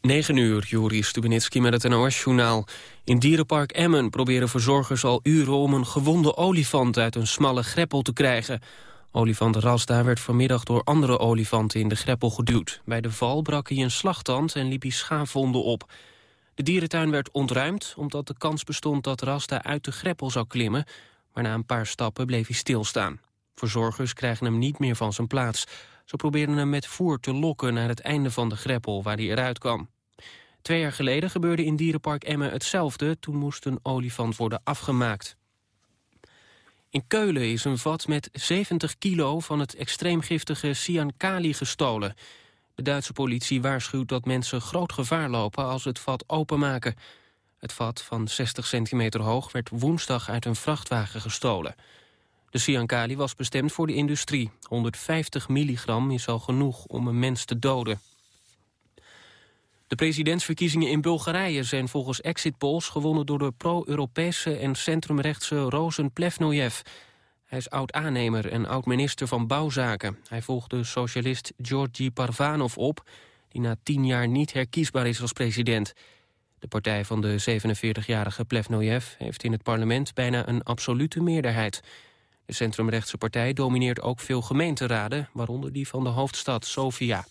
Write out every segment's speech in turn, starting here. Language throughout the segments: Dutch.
9 uur, Juri Stubenitski met het NOS-journaal. In dierenpark Emmen proberen verzorgers al uren om een gewonde olifant uit een smalle greppel te krijgen. Olifant Rasta werd vanmiddag door andere olifanten in de greppel geduwd. Bij de val brak hij een slagtand en liep hij schaafwonden op. De dierentuin werd ontruimd omdat de kans bestond dat Rasta uit de greppel zou klimmen, maar na een paar stappen bleef hij stilstaan. Verzorgers krijgen hem niet meer van zijn plaats. Ze probeerden hem met voer te lokken naar het einde van de greppel waar hij eruit kwam. Twee jaar geleden gebeurde in dierenpark Emmen hetzelfde. Toen moest een olifant worden afgemaakt. In Keulen is een vat met 70 kilo van het extreem giftige cyankali gestolen. De Duitse politie waarschuwt dat mensen groot gevaar lopen als het vat openmaken. Het vat van 60 centimeter hoog werd woensdag uit een vrachtwagen gestolen. De cyankali was bestemd voor de industrie. 150 milligram is al genoeg om een mens te doden. De presidentsverkiezingen in Bulgarije zijn volgens exit polls gewonnen door de pro-Europese en centrumrechtse Rozen Plevnojev. Hij is oud-aannemer en oud-minister van Bouwzaken. Hij volgde socialist Georgi Parvanov op, die na tien jaar niet herkiesbaar is als president. De partij van de 47-jarige Plevnojev heeft in het parlement bijna een absolute meerderheid. De centrumrechtse partij domineert ook veel gemeenteraden, waaronder die van de hoofdstad Sofia.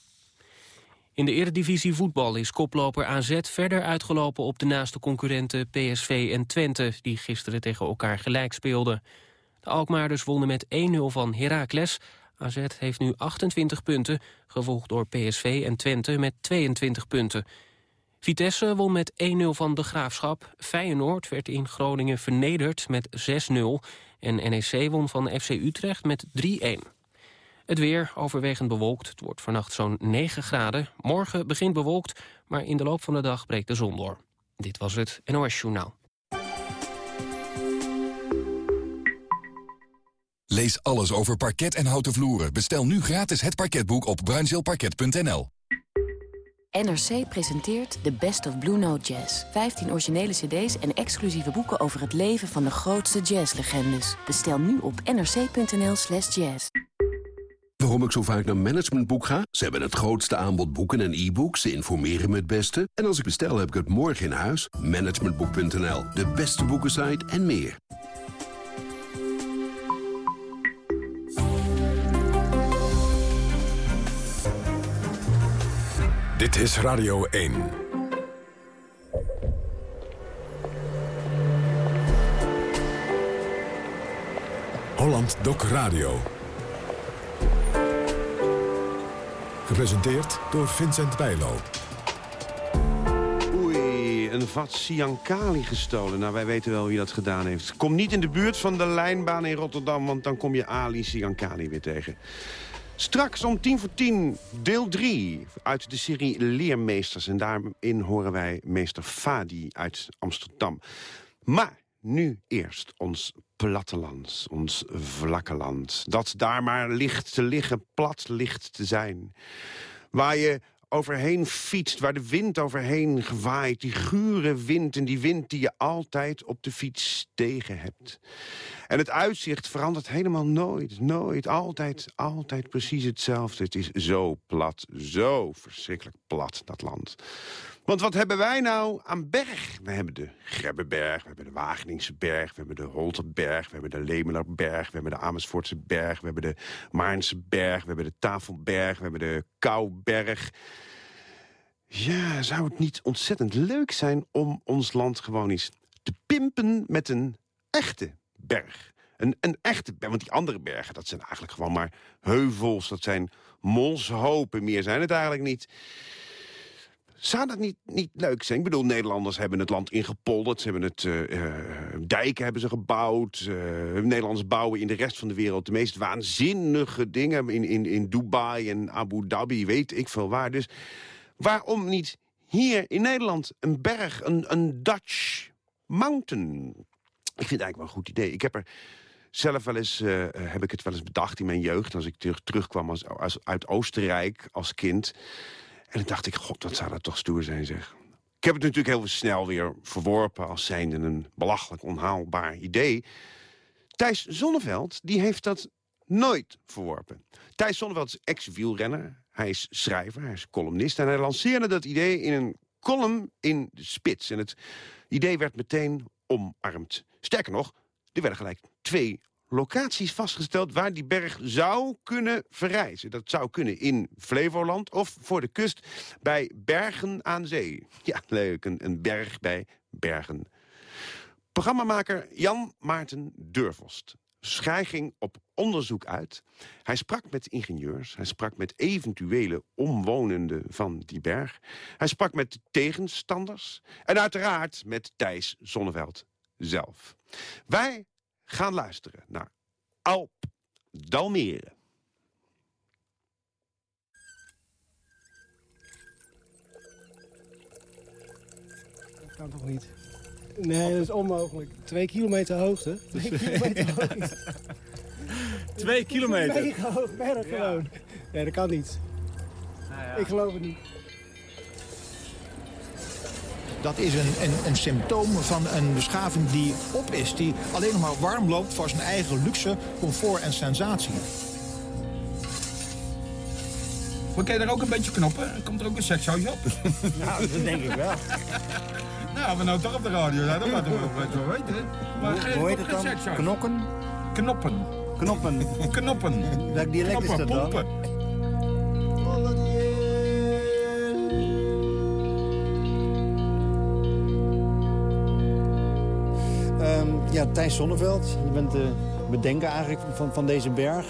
In de eredivisie voetbal is koploper AZ verder uitgelopen op de naaste concurrenten PSV en Twente, die gisteren tegen elkaar gelijk speelden. De Alkmaarders wonnen met 1-0 van Heracles. AZ heeft nu 28 punten, gevolgd door PSV en Twente met 22 punten. Vitesse won met 1-0 van de Graafschap. Feyenoord werd in Groningen vernederd met 6-0. En NEC won van FC Utrecht met 3-1. Het weer overwegend bewolkt. Het wordt vannacht zo'n 9 graden. Morgen begint bewolkt, maar in de loop van de dag breekt de zon door. Dit was het NOS Journaal. Lees alles over parket en houten vloeren. Bestel nu gratis het parketboek op bruinzeelparket.nl. NRC presenteert The Best of Blue Note Jazz. 15 originele cd's en exclusieve boeken over het leven van de grootste jazzlegendes. Bestel nu op nrc.nl slash jazz. Waarom ik zo vaak naar Managementboek ga? Ze hebben het grootste aanbod boeken en e-books. Ze informeren me het beste. En als ik bestel, heb ik het morgen in huis. Managementboek.nl, de beste boekensite en meer. Dit is Radio 1. Holland Doc Radio. Gepresenteerd door Vincent Bijlo. Oei, een vat Siankali gestolen. Nou, wij weten wel wie dat gedaan heeft. Kom niet in de buurt van de lijnbaan in Rotterdam... want dan kom je Ali Siankali weer tegen. Straks om tien voor tien, deel 3 uit de serie Leermeesters. En daarin horen wij meester Fadi uit Amsterdam. Maar nu eerst ons platteland, ons vlakke land. Dat daar maar ligt te liggen, plat ligt te zijn. Waar je overheen fietst, waar de wind overheen gewaait. Die gure wind en die wind die je altijd op de fiets tegen hebt. En het uitzicht verandert helemaal nooit, nooit. Altijd, altijd precies hetzelfde. Het is zo plat, zo verschrikkelijk plat, dat land. Want wat hebben wij nou aan berg? We hebben de Grebbeberg, we hebben de Wageningse berg... we hebben de Holterberg, we hebben de Lemelerberg... we hebben de Amersfoortse berg, we hebben de Maarnse berg... we hebben de Tafelberg, we hebben de Kouberg... Ja, zou het niet ontzettend leuk zijn om ons land gewoon eens te pimpen met een echte berg? Een, een echte berg, want die andere bergen, dat zijn eigenlijk gewoon maar heuvels. Dat zijn molshopen, meer zijn het eigenlijk niet. Zou dat niet, niet leuk zijn? Ik bedoel, Nederlanders hebben het land ingepolderd. Ze hebben het, uh, dijken hebben ze gebouwd. Uh, Nederlanders bouwen in de rest van de wereld de meest waanzinnige dingen. In, in, in Dubai en Abu Dhabi, weet ik veel waar. Dus waarom niet hier in Nederland een berg, een, een Dutch mountain? Ik vind het eigenlijk wel een goed idee. Ik heb er zelf wel eens, heb ik het wel eens bedacht in mijn jeugd... als ik terug, terugkwam als, als, uit Oostenrijk als kind... En dan dacht ik, god, wat zou dat toch stoer zijn, zeg. Ik heb het natuurlijk heel snel weer verworpen... als zijnde een belachelijk onhaalbaar idee. Thijs Zonneveld, die heeft dat nooit verworpen. Thijs Zonneveld is ex-wielrenner. Hij is schrijver, hij is columnist... en hij lanceerde dat idee in een column in de Spits. En het idee werd meteen omarmd. Sterker nog, er werden gelijk twee locaties vastgesteld waar die berg zou kunnen verrijzen. Dat zou kunnen in Flevoland of voor de kust bij Bergen aan Zee. Ja, leuk, een, berg bij Bergen. Programmamaker Jan Maarten Durvost. Schij ging op onderzoek uit. Hij sprak met ingenieurs, hij sprak met eventuele omwonenden van die berg. Hij sprak met tegenstanders en uiteraard met Thijs Zonneveld zelf. Wij gaan luisteren naar Alp Dalmere. Dat kan toch niet? Nee, dat is onmogelijk. Twee kilometer hoogte. Twee kilometer hoogte. Twee kilometer? Mega hoog berg gewoon. Nee, dat kan niet. Ik geloof het niet. Dat is een, een, een symptoom van een beschaving die op is. Die alleen nog maar warm loopt voor zijn eigen luxe, comfort en sensatie. Maar kan je daar ook een beetje knoppen? Komt er ook een sekshuis op? Nou, dat denk ik wel. nou, we nou toch op de radio zijn, dat laten we wel weten. Maar Hoe- hoe heet het dan? Knokken? Knoppen. Knoppen. Knoppen. Welk dialect is dat dan? pompen. Thijs Zonneveld. Je bent de bedenker eigenlijk van, van deze berg.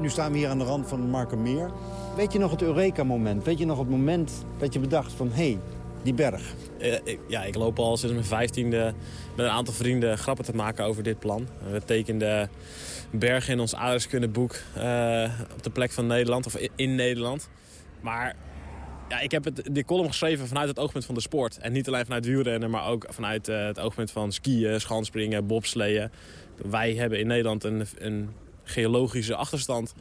Nu staan we hier aan de rand van Markermeer. Weet je nog het Eureka-moment? Weet je nog het moment dat je bedacht van... hé, hey, die berg. Eh, ik- ja, ik loop al sinds mijn vijftiende met een aantal vrienden grappen te maken over dit plan. We tekenden bergen in ons aardrijkskundeboek eh op de plek van Nederland, of in, in Nederland. Maar ja, ik heb het, die column geschreven vanuit het oogpunt van de sport. En niet alleen vanuit wielrennen, maar ook vanuit eh, het oogpunt van skiën, schanspringen, bobsleeën. Wij hebben in Nederland een, een geologische achterstand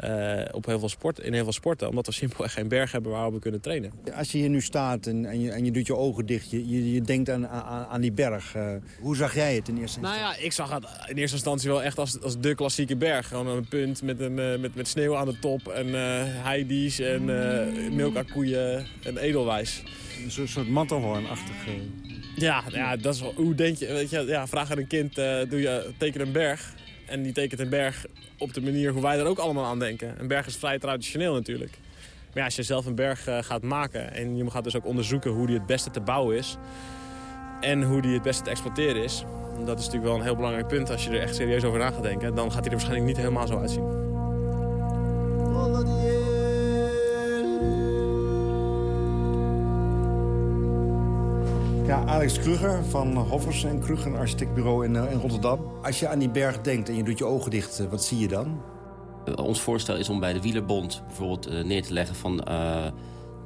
eh, op heel veel sport, in heel veel sporten. Omdat we simpelweg geen berg hebben waar we kunnen trainen. Als je hier nu staat en, en, je, en je doet je ogen dicht, je, je, je denkt aan, aan, aan die berg. eh, hoe zag jij het in eerste Nou instantie? ja, ik zag het in eerste instantie wel echt als, als de klassieke berg. Gewoon een punt met, een, eh, met, met sneeuw aan de top en eh heidies en uh, milka-koeien en edelwijs. Een soort, eh. Ja, ja, dat is wel, hoe denk je, weet je, ja, vraag aan een kind, doe je, teken een berg. En die tekent een berg op de manier hoe wij er ook allemaal aan denken. Een berg is vrij traditioneel natuurlijk. Maar ja, als je zelf een berg eh, gaat maken en je gaat dus ook onderzoeken hoe die het beste te bouwen is. En hoe die het beste te exploiteren is. Dat is natuurlijk wel een heel belangrijk punt als je er echt serieus over na gaat denken. Dan gaat hij er waarschijnlijk niet helemaal zo uitzien. Ja, Alex Kruger van Hoffers en Kruger Architectbureau in, eh, in Rotterdam. Als je aan die berg denkt en je doet je ogen dicht, eh, wat zie je dan? Uh, ons voorstel is om bij de Wielerbond bijvoorbeeld neer te leggen van...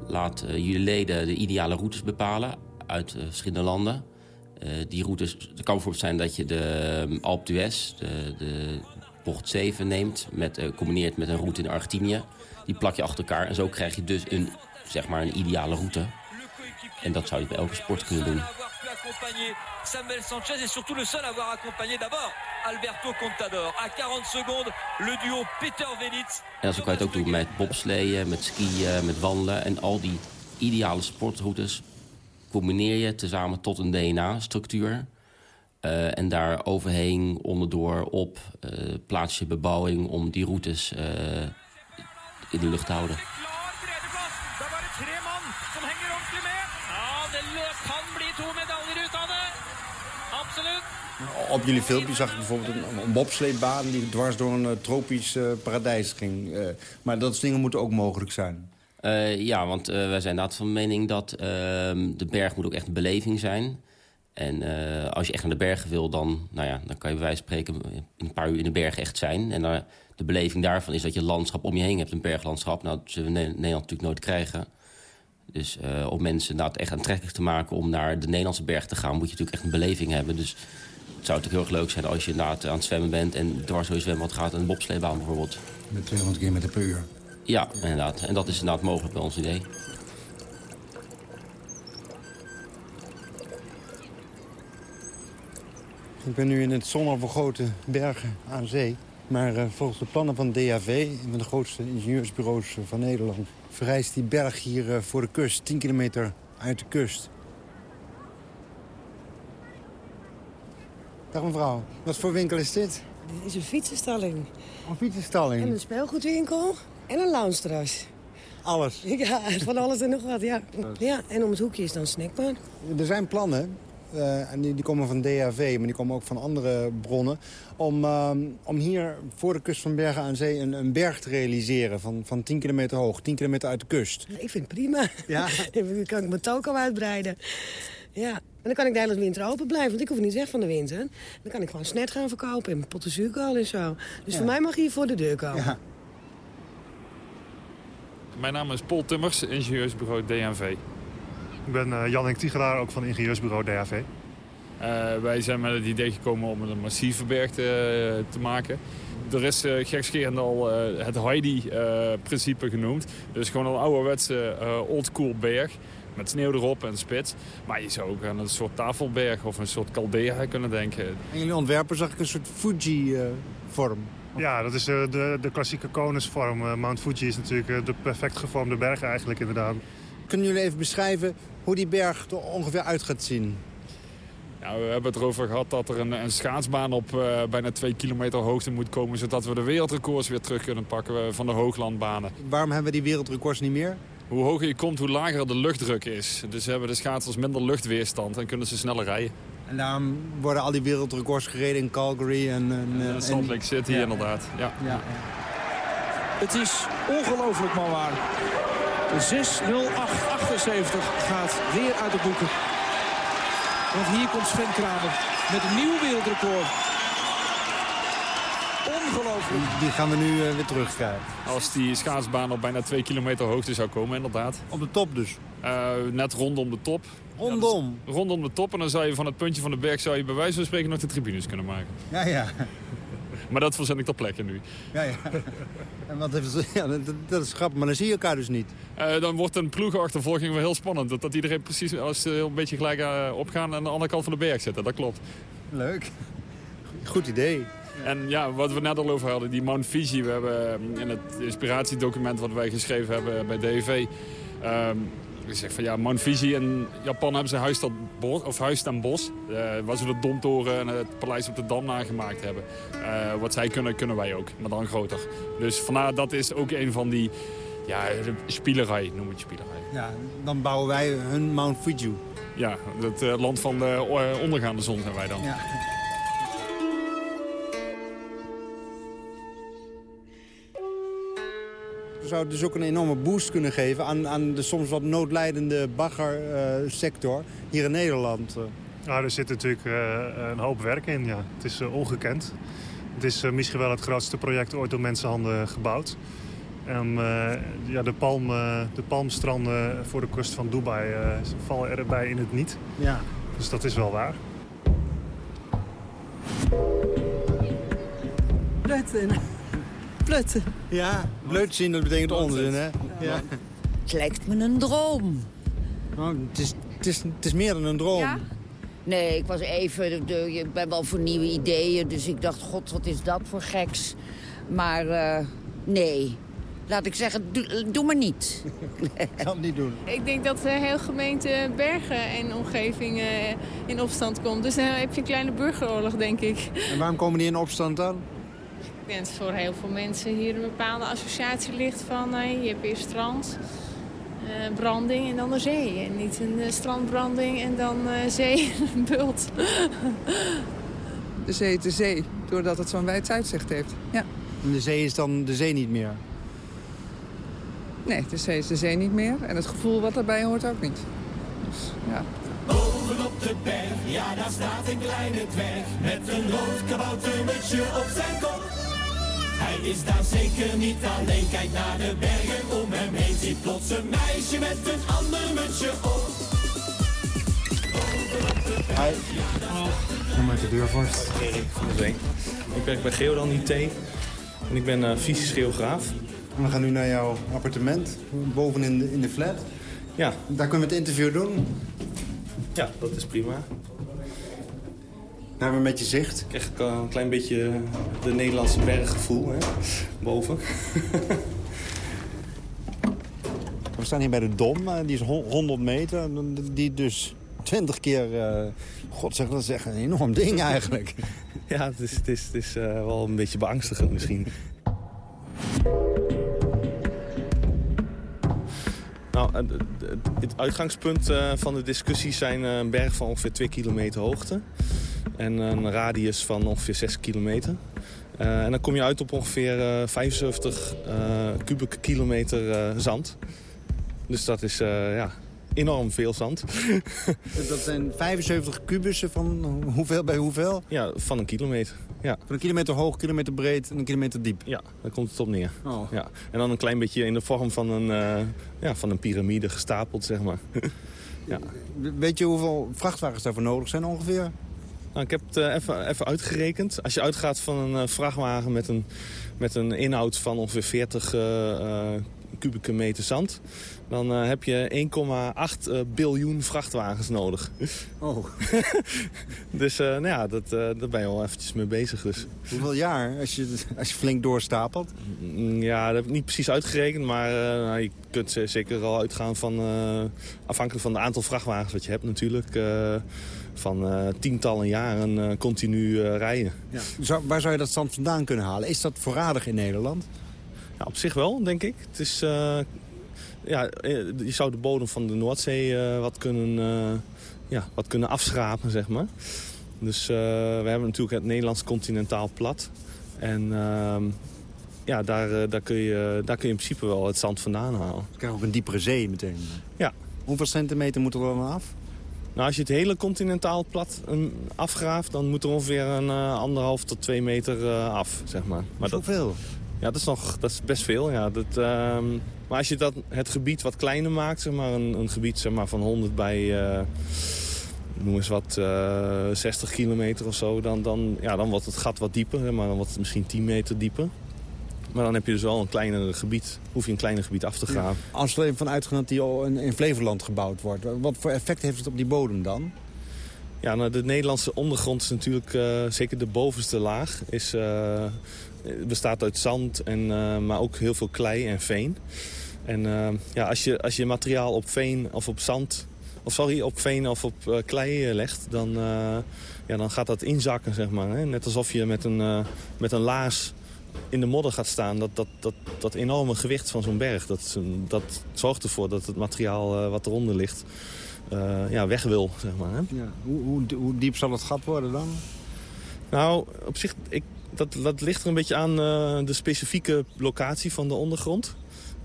Laat jullie leden de ideale routes bepalen uit verschillende landen. die routes, het kan bijvoorbeeld zijn dat je de um, Alpe d'Huez, de, de bocht 7 neemt... Met, combineert met een route in Argentinië. Die plak je achter elkaar en zo krijg je dus een, zeg maar een ideale route. En dat zou je bij elke sport kunnen doen. Samuel Sanchez est surtout le seul à avoir accompagné d'abord Alberto Contador. À 40 secondes, le duo Peter Venitz. En zo kan je het ook doen met bobsleeën, met skiën, met wandelen. En al die ideale sportroutes combineer je tezamen tot een DNA-structuur. Uh, en daar overheen, onderdoor, op, uh, plaats je bebouwing om die routes uh, in de lucht te houden. Op jullie filmpje zag ik bijvoorbeeld een, een bobsleebaan die dwars door een uh, tropisch uh, paradijs ging. Uh, maar dat soort dingen moeten ook mogelijk zijn. Ja, want wij zijn inderdaad van mening dat ehm, de berg moet ook echt een beleving zijn. En als je echt naar de bergen wil, dan, nou ja, dan kan je bij wijze van spreken een paar uur in de berg echt zijn. En de beleving daarvan is dat je landschap om je heen hebt, een berglandschap. Nou, dat zullen we in Nederland natuurlijk nooit krijgen. Dus om mensen het echt aantrekkelijk te maken om naar de Nederlandse berg te gaan... moet je natuurlijk echt een beleving hebben. Dus zou natuurlijk heel erg leuk zijn als je inderdaad aan het zwemmen bent... en dwars door je zwembad gaat een bobsleebaan bijvoorbeeld. Met 200 km per uur. Ja, inderdaad. En dat is inderdaad mogelijk bij ons idee. Ik ben nu in het zonovergoten bergen aan zee. Maar uh, volgens de plannen van DAV, een van de grootste ingenieursbureaus van Nederland... verrijst die berg hier uh, voor de kust, 10 kilometer uit de kust. Dag mevrouw, wat voor winkel is dit? Dit is een fietsenstalling. Een fietsenstalling? En een speelgoedwinkel en een lounge Alles? Ja, van alles en nog wat, ja. ja. En om het hoekje is dan snackbar. Er zijn plannen, uh, en die, die, komen van DHV, maar die komen ook van andere bronnen... om, uh, om hier voor de kust van Bergen aan Zee een, een, berg te realiseren van, van 10 kilometer hoog, 10 kilometer uit de kust. Ik vind het prima. Ja? dan kan ik mijn toko uitbreiden. Ja, en dan kan ik de hele winter open blijven, want ik hoef niet weg van de winter. Dan kan ik gewoon snet gaan verkopen en potten zuurkool en zo. Dus Ja. voor mij mag je hier voor de deur komen. Ja. Mijn naam is Paul Timmers, ingenieursbureau DNV. Ik ben uh, Jan-Henk Tigelaar, ook van ingenieursbureau DAV. Uh, wij zijn met het idee gekomen om een massieve berg te, te maken. Er is uh, gekscherend al uh, het Heidi-principe genoemd. Dus gewoon een ouderwetse oldschool berg. Met sneeuw erop en spits. Maar je zou ook aan een soort tafelberg of een soort caldera kunnen denken. En jullie ontwerpen zag ik een soort Fuji-vorm. Ja, dat is de, de, de klassieke konusvorm. Uh, Mount Fuji is natuurlijk uh, de perfect gevormde berg eigenlijk inderdaad. Kunnen jullie even beschrijven hoe die berg er ongeveer uit gaat zien? Nou, we hebben het erover gehad dat er een, een schaatsbaan op uh, bijna twee kilometer hoogte moet komen... zodat we de wereldrecords weer terug kunnen pakken van de hooglandbanen. Waarom hebben we die wereldrecords niet meer? Hoe hoger je komt, hoe lager de luchtdruk is. Dus hebben de schaatsers minder luchtweerstand en kunnen ze sneller rijden. En daarom worden al die wereldrecords gereden in Calgary en... en, en Salt Lake City ja. inderdaad, ja. ja. Het is ongelooflijk maar waar. 6.08.78 gaat weer uit de boeken. Want hier komt Sven Kramer met een nieuw wereldrecord. Ongelooflijk. Die, gaan we nu uh, weer terugkrijgen. Als die schaatsbaan op bijna twee kilometer hoogte zou komen, inderdaad. Op de top dus? Uh, net rondom de top. Rondom? Ja, dus rondom de top. En dan zou je van het puntje van de berg zou je bij wijze van spreken nog de tribunes kunnen maken. Ja, ja. Maar dat verzin ik ter plekke nu. Ja, ja. En wat heeft, ja, dat, dat, is grappig, maar dan zie je elkaar dus niet. Uh, dan wordt een ploegenachtervolging wel heel spannend. Dat, dat iedereen precies als ze een beetje gelijk uh, opgaan en aan de andere kant van de berg zitten. Dat klopt. Leuk. Goed idee. En ja, wat we net al over hadden, die Mount Fiji. We hebben in het inspiratiedocument wat wij geschreven hebben bij DV... Um, ik zeg van ja, Mount Fiji in Japan hebben ze Huis, bos, of Huis Bos. Uh, waar ze de Domtoren en het paleis op de Dam nagemaakt hebben. Uh, wat zij kunnen, kunnen wij ook, maar dan groter. Dus vandaar, dat is ook een van die... Ja, spielerij, noem het spielerij. Ja, dan bouwen wij hun Mount Fuji. Ja, het uh, land van de ondergaande zon zijn wij dan. Ja. Zou dus ook een enorme boost kunnen geven aan, aan de soms wat noodlijdende baggersector uh, hier in Nederland. Nou, er zit natuurlijk uh, een hoop werk in, ja. Het is uh, ongekend. Het is misschien wel het grootste project ooit door mensenhanden gebouwd. En ja, de, palm, de palmstranden voor de kust van Dubai vallen erbij in het niet. Ja. Dus dat is wel waar. Plutten. Plutten. Ja, bleut zien, dat betekent onzin, hè? Ja. Het lijkt me een droom. Oh, het, is, het, is, het is meer dan een droom. Ja? Nee, ik was even... De, ik ben wel voor nieuwe ideeën, dus ik dacht... God, wat is dat voor geks? Maar uh, nee, laat ik zeggen, doe, doe maar niet. ik kan het niet doen. Ik denk dat de heel gemeente Bergen en omgeving uh, in opstand komt. Dus dan heb je een kleine burgeroorlog, denk ik. En waarom komen die in opstand dan? Ik denk dat voor heel veel mensen hier een bepaalde associatie ligt van... Uh, je hebt eerst strand, uh, branding en dan de zee. En niet een uh, strandbranding en dan zee bult. de zee de zee, doordat het zo'n wijd uitzicht heeft. Ja. En de zee is dan de zee niet meer? Nee, de zee is de zee niet meer. En het gevoel wat daarbij hoort ook niet. Dus, ja. Bovenop de berg, ja daar staat een kleine dwerg Met een rood kaboutermutsje op zijn kop Hij is daar zeker niet alleen, kijk naar de bergen om hem heen Ziet plots een meisje met een ander mutsje op Hi. Kom uit de deur vast. Erik van der Zee. Ik werk bij Geodan IT en ik ben uh, fysisch geograaf. We gaan nu naar jouw appartement, boven in de, in de flat. Ja. Daar kunnen we het interview doen. Ja, dat is prima. Maar met je zicht? Ik krijg ik een klein beetje de Nederlandse berggevoel, hè, boven. We staan hier bij de Dom, eh, die is hon- 100 meter. Die dus 20 keer, eh, god zeg, dat is echt een enorm ding eigenlijk. Ja, het is, het is, het is eh, wel een beetje beangstigend misschien. Nou, het uitgangspunt eh, van de discussie zijn eh, een berg van ongeveer 2 kilometer hoogte. En een radius van ongeveer 6 kilometer. Eh, en dan kom je uit op ongeveer eh, 75 eh, kubieke kilometer eh, zand. Dus dat is eh, ja, enorm veel zand. Dat zijn 75 kubussen van hoeveel bij hoeveel? Ja, van een kilometer. Ja. Van een kilometer hoog, kilometer breed en een kilometer diep. Ja, daar komt het op neer. Oh. Ja. En dan een klein beetje in de vorm van een, eh, ja, van een piramide gestapeld, zeg maar. ja. Weet je hoeveel vrachtwagens daarvoor nodig zijn ongeveer? Nou, ik heb het eh, even, even uitgerekend. Als je uitgaat van een eh, vrachtwagen met een, met een inhoud van ongeveer 40 eh, kubieke meter zand... dan heb je 1,8 eh, biljoen vrachtwagens nodig. Oh. dus nou ja, dat, daar ben je al eventjes mee bezig. Dus. Hoeveel jaar als je, als je flink doorstapelt? Mm, Ja, dat heb ik niet precies uitgerekend, maar nou, je kunt ze- zeker al uitgaan van... afhankelijk van het aantal vrachtwagens wat je hebt natuurlijk... van eh, tientallen jaren eh, continu eh, rijden. Ja. Zou, waar zou je dat zand vandaan kunnen halen? Is dat voorradig in Nederland? Ja, op zich wel, denk ik. Het is, ja, je zou de bodem van de Noordzee wat, kunnen, ja, wat kunnen afschrapen, zeg maar. Dus we hebben natuurlijk het Nederlands continentaal plat. En ehm, ja, daar, daar, kun je, daar kun je in principe wel het zand vandaan halen. Je krijgt ook een diepere zee meteen. Ja. Hoeveel centimeter moet er dan af? Nou, als je het hele continentaal plat eh, afgraaft... dan moet er ongeveer een eh, anderhalf tot twee meter eh, af, zeg maar. maar dat, Zoveel? Ja, dat is, nog, dat is best veel, ja. Dat, ehm, maar als je dat, het gebied wat kleiner maakt, zeg maar, een, een gebied zeg maar, van 100 bij, eh, noem eens wat, eh 60 kilometer of zo... Dan, dan, ja, dan wordt het gat wat dieper, maar dan wordt het misschien 10 meter dieper. Maar dan heb je dus wel een kleiner gebied, hoef je een kleiner gebied af te graven. Als we er even van uitgaan dat die al in, in Flevoland gebouwd wordt. Wat voor effect heeft het op die bodem dan? Ja, nou, de Nederlandse ondergrond is natuurlijk, eh, zeker de bovenste laag, is, eh, bestaat uit zand, en, eh, maar ook heel veel klei en veen. En ja, als, je, als je materiaal op veen of op zand, of sorry, op veen of op klei legt, dan, ja, dan gaat dat inzakken, zeg maar. Hè? Net alsof je met een, met een laars in de modder gaat staan. Dat, dat, dat, dat enorme gewicht van zo'n berg, dat, dat zorgt ervoor dat het materiaal eh, wat eronder ligt, eh, ja, weg wil, zeg maar. Hè? Ja. Hoe, hoe, hoe diep zal het gat worden dan? Nou, op zich, ik, dat, dat ligt er een beetje aan eh, de specifieke locatie van de ondergrond.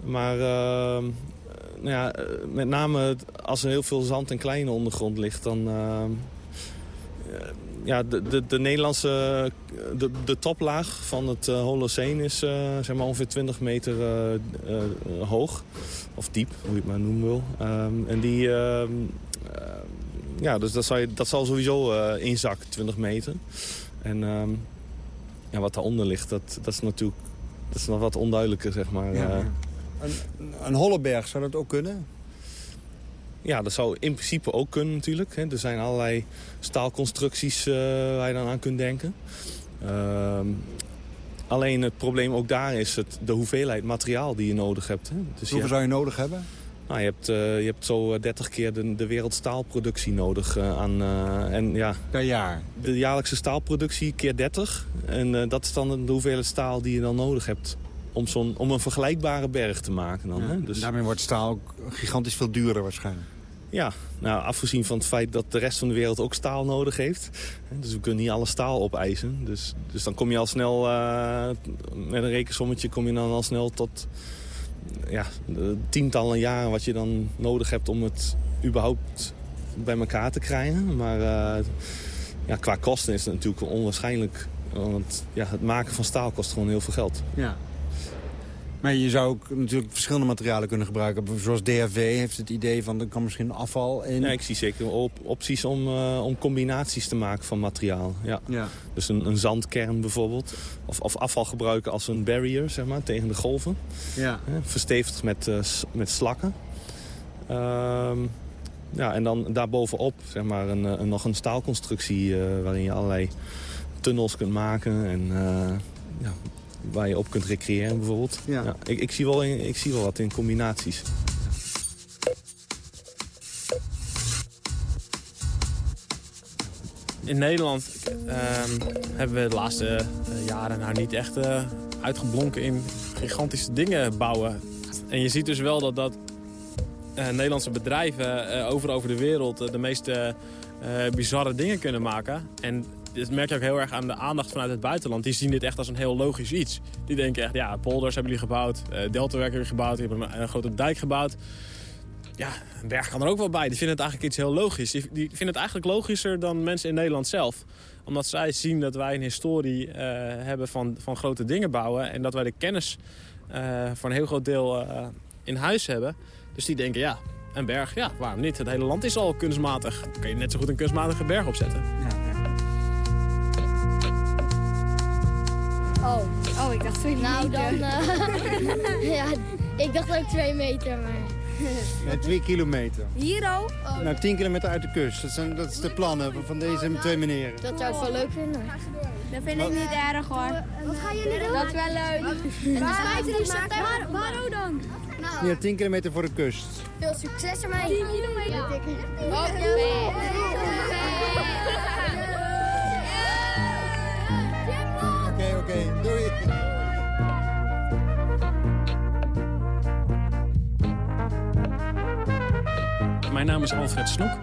Maar nou ja, met name als er heel veel zand en klei in de ondergrond ligt... dan... ja, de, de, de Nederlandse de, de toplaag van het eh, Holocene is eh, zeg maar ongeveer 20 meter eh, hoog. Of diep, hoe je het maar noemen wil. Ehm, en die... ehm, eh, ja, dus dat, je, dat zal sowieso inzakken, 20 meter. En ehm, ja, wat daaronder ligt, dat, dat is natuurlijk dat is nog wat onduidelijker, zeg maar. Ja. Een, een Holleberg, zou dat ook kunnen? Ja, dat zou in principe ook kunnen natuurlijk. Hè. Er zijn allerlei staalconstructies eh, waar je dan aan kunt denken. Ehm, alleen het probleem ook daar is het, de hoeveelheid materiaal die je nodig hebt. Hè. Dus Hoeveel zou je nodig hebben? Nou, je, hebt, eh, je hebt zo eh, 30 keer de, de wereldstaalproductie nodig eh, aan... eh, en, ja, Per jaar? De jaarlijkse staalproductie keer 30. En eh, dat is dan de hoeveelheid staal die je dan nodig hebt... om, zo'n, om een vergelijkbare berg te maken. Dan, hè? Dus, Daarmee wordt staal ook gigantisch veel duurder waarschijnlijk. ja, nou, afgezien van het feit dat de rest van de wereld ook staal nodig heeft. Dus we kunnen niet alle staal opeisen. Dus, dus dan kom je al snel, eh, met een rekensommetje kom je dan al snel tot ja, tientallen jaren wat je dan nodig hebt om het überhaupt bij elkaar te krijgen. Maar eh, ja, qua kosten is het natuurlijk onwaarschijnlijk. Want ja, het maken van staal kost gewoon heel veel geld. Ja. Maar je zou ook natuurlijk verschillende materialen kunnen gebruiken. Zoals DHV heeft het idee van er kan misschien afval in. Ja, ik zie zeker op, opties om, eh, om combinaties te maken van materiaal. Ja. Ja. Dus een, een zandkern bijvoorbeeld. Of, of afval gebruiken als een barrier zeg maar, tegen de golven. Ja. Hè, verstevigd met, eh, met slakken. Ehm, ja, en dan daarbovenop zeg maar, een, een, nog een staalconstructie waarin je allerlei tunnels kunt maken. En ja, waar je op kunt recreëren bijvoorbeeld. Ja. ik, ik, zie wel in, ik zie wel wat in combinaties. In Nederland ehm, hebben we de laatste eh, jaren nou niet echt uh, uitgeblonken in gigantische dingen bouwen. En je ziet dus wel dat, dat uh, Nederlandse bedrijven over over de wereld de meest bizarre dingen kunnen maken. En dat merk je ook heel erg aan de aandacht vanuit het buitenland. Die zien dit echt als een heel logisch iets. Die denken echt, ja, polders hebben jullie gebouwd, uh, deltawerk hebben gebouwd, die hebben een, grote dijk gebouwd. Ja, een berg kan er ook wel bij. Die vinden het eigenlijk iets heel logisch. Die, vinden het eigenlijk logischer dan mensen in Nederland zelf. Omdat zij zien dat wij een historie uh, hebben van, van grote dingen bouwen. En dat wij de kennis uh, voor een heel groot deel in huis hebben. Dus die denken, ja, een berg, ja, waarom niet? Het hele land is al kunstmatig. Dan kan je net zo goed een kunstmatige berg opzetten. Ja. Oh. Oh, ik dacht twee nou, meter. Nou, dan... Uh, ja, ik dacht ook twee meter, maar... Nee, twee kilometer. Hier ook? Oh. Nou, tien kilometer uit de kust. Dat, zijn, dat is de plannen van deze twee meneren. Dat zou ik wel leuk vinden. Dat vind ik niet erg hoor. Wat gaan jullie doen? Dat is wel leuk. Waar, waar, waar dan? Nou. Ja, 10 kilometer voor de kust. Veel succes ermee. 10 kilometer. Ja. Oké, oké. Doei. Mijn naam is Alfred Snoek.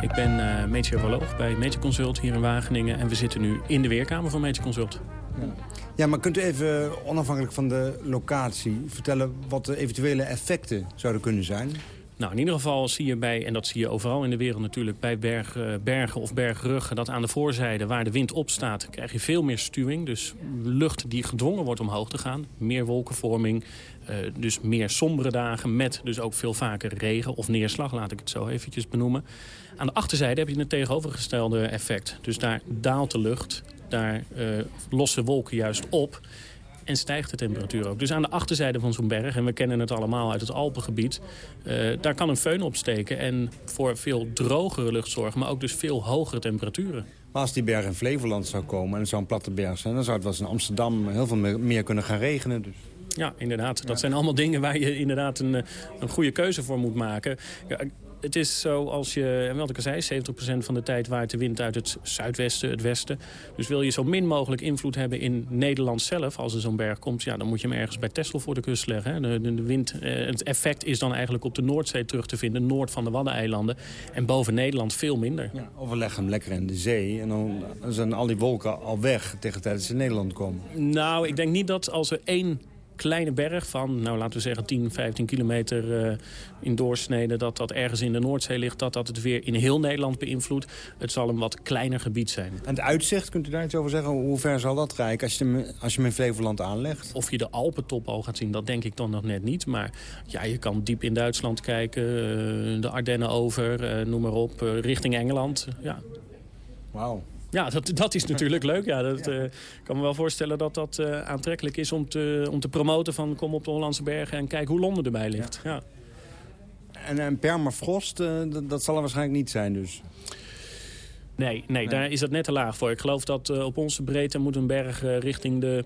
Ik ben uh, meteoroloog bij Meteorconsult hier in Wageningen. En we zitten nu in de weerkamer van Meteorconsult. Ja. ja, maar kunt u even onafhankelijk van de locatie vertellen... wat de eventuele effecten zouden kunnen zijn? Nou, in ieder geval zie je bij, en dat zie je overal in de wereld natuurlijk... bij berg, uh, bergen of bergruggen, dat aan de voorzijde waar de wind op staat... krijg je veel meer stuwing, dus lucht die gedwongen wordt omhoog te gaan. Meer wolkenvorming, uh, dus meer sombere dagen... met dus ook veel vaker regen of neerslag, laat ik het zo eventjes benoemen. Aan de achterzijde heb je het tegenovergestelde effect. Dus daar daalt de lucht, daar uh, lossen wolken juist op en stijgt de temperatuur ook. Dus aan de achterzijde van zo'n berg, en we kennen het allemaal uit het Alpengebied... Uh, daar kan een föhn opsteken en voor veel drogere lucht zorgen... maar ook dus veel hogere temperaturen. Maar als die berg in Flevoland zou komen en het zou een platte berg zijn... dan zou het wel eens in Amsterdam heel veel meer kunnen gaan regenen. Dus. Ja, inderdaad. Dat zijn allemaal dingen waar je inderdaad een, een goede keuze voor moet maken. Ja, het is zo als je, wat ik al zei, 70% van de tijd waait de wind uit het zuidwesten, het westen. Dus wil je zo min mogelijk invloed hebben in Nederland zelf, als er zo'n berg komt, ja, dan moet je hem ergens bij Texel voor de kust leggen. Hè. De, de, de, wind, eh, het effect is dan eigenlijk op de Noordzee terug te vinden, noord van de Waddeneilanden. En boven Nederland veel minder. Ja, of we leggen hem lekker in de zee en dan zijn al die wolken al weg tegen tijd dat ze in Nederland komen. Nou, ik denk niet dat als er één kleine berg van, nou laten we zeggen 10, 15 kilometer uh, in doorsnede... dat dat ergens in de Noordzee ligt, dat dat het weer in heel Nederland beïnvloedt. Het zal een wat kleiner gebied zijn. En het uitzicht, kunt u daar iets over zeggen? Hoe ver zal dat reiken als je hem, als je hem in Flevoland aanlegt? Of je de Alpentop al gaat zien, dat denk ik dan nog net niet. Maar ja, je kan diep in Duitsland kijken, uh, de Ardennen over, uh, noem maar op, richting Engeland. Ja. Wauw. Ja, dat, dat is natuurlijk leuk. Ja, dat, uh, kan me wel voorstellen dat dat uh, aantrekkelijk is om te, om te promoten van kom op de Hollandse bergen en kijk hoe Londen erbij ligt. Ja. ja. En een permafrost, uh, dat zal er waarschijnlijk niet zijn dus? Nee, nee, nee, daar is dat net te laag voor. Ik geloof dat op onze breedte moet een berg richting de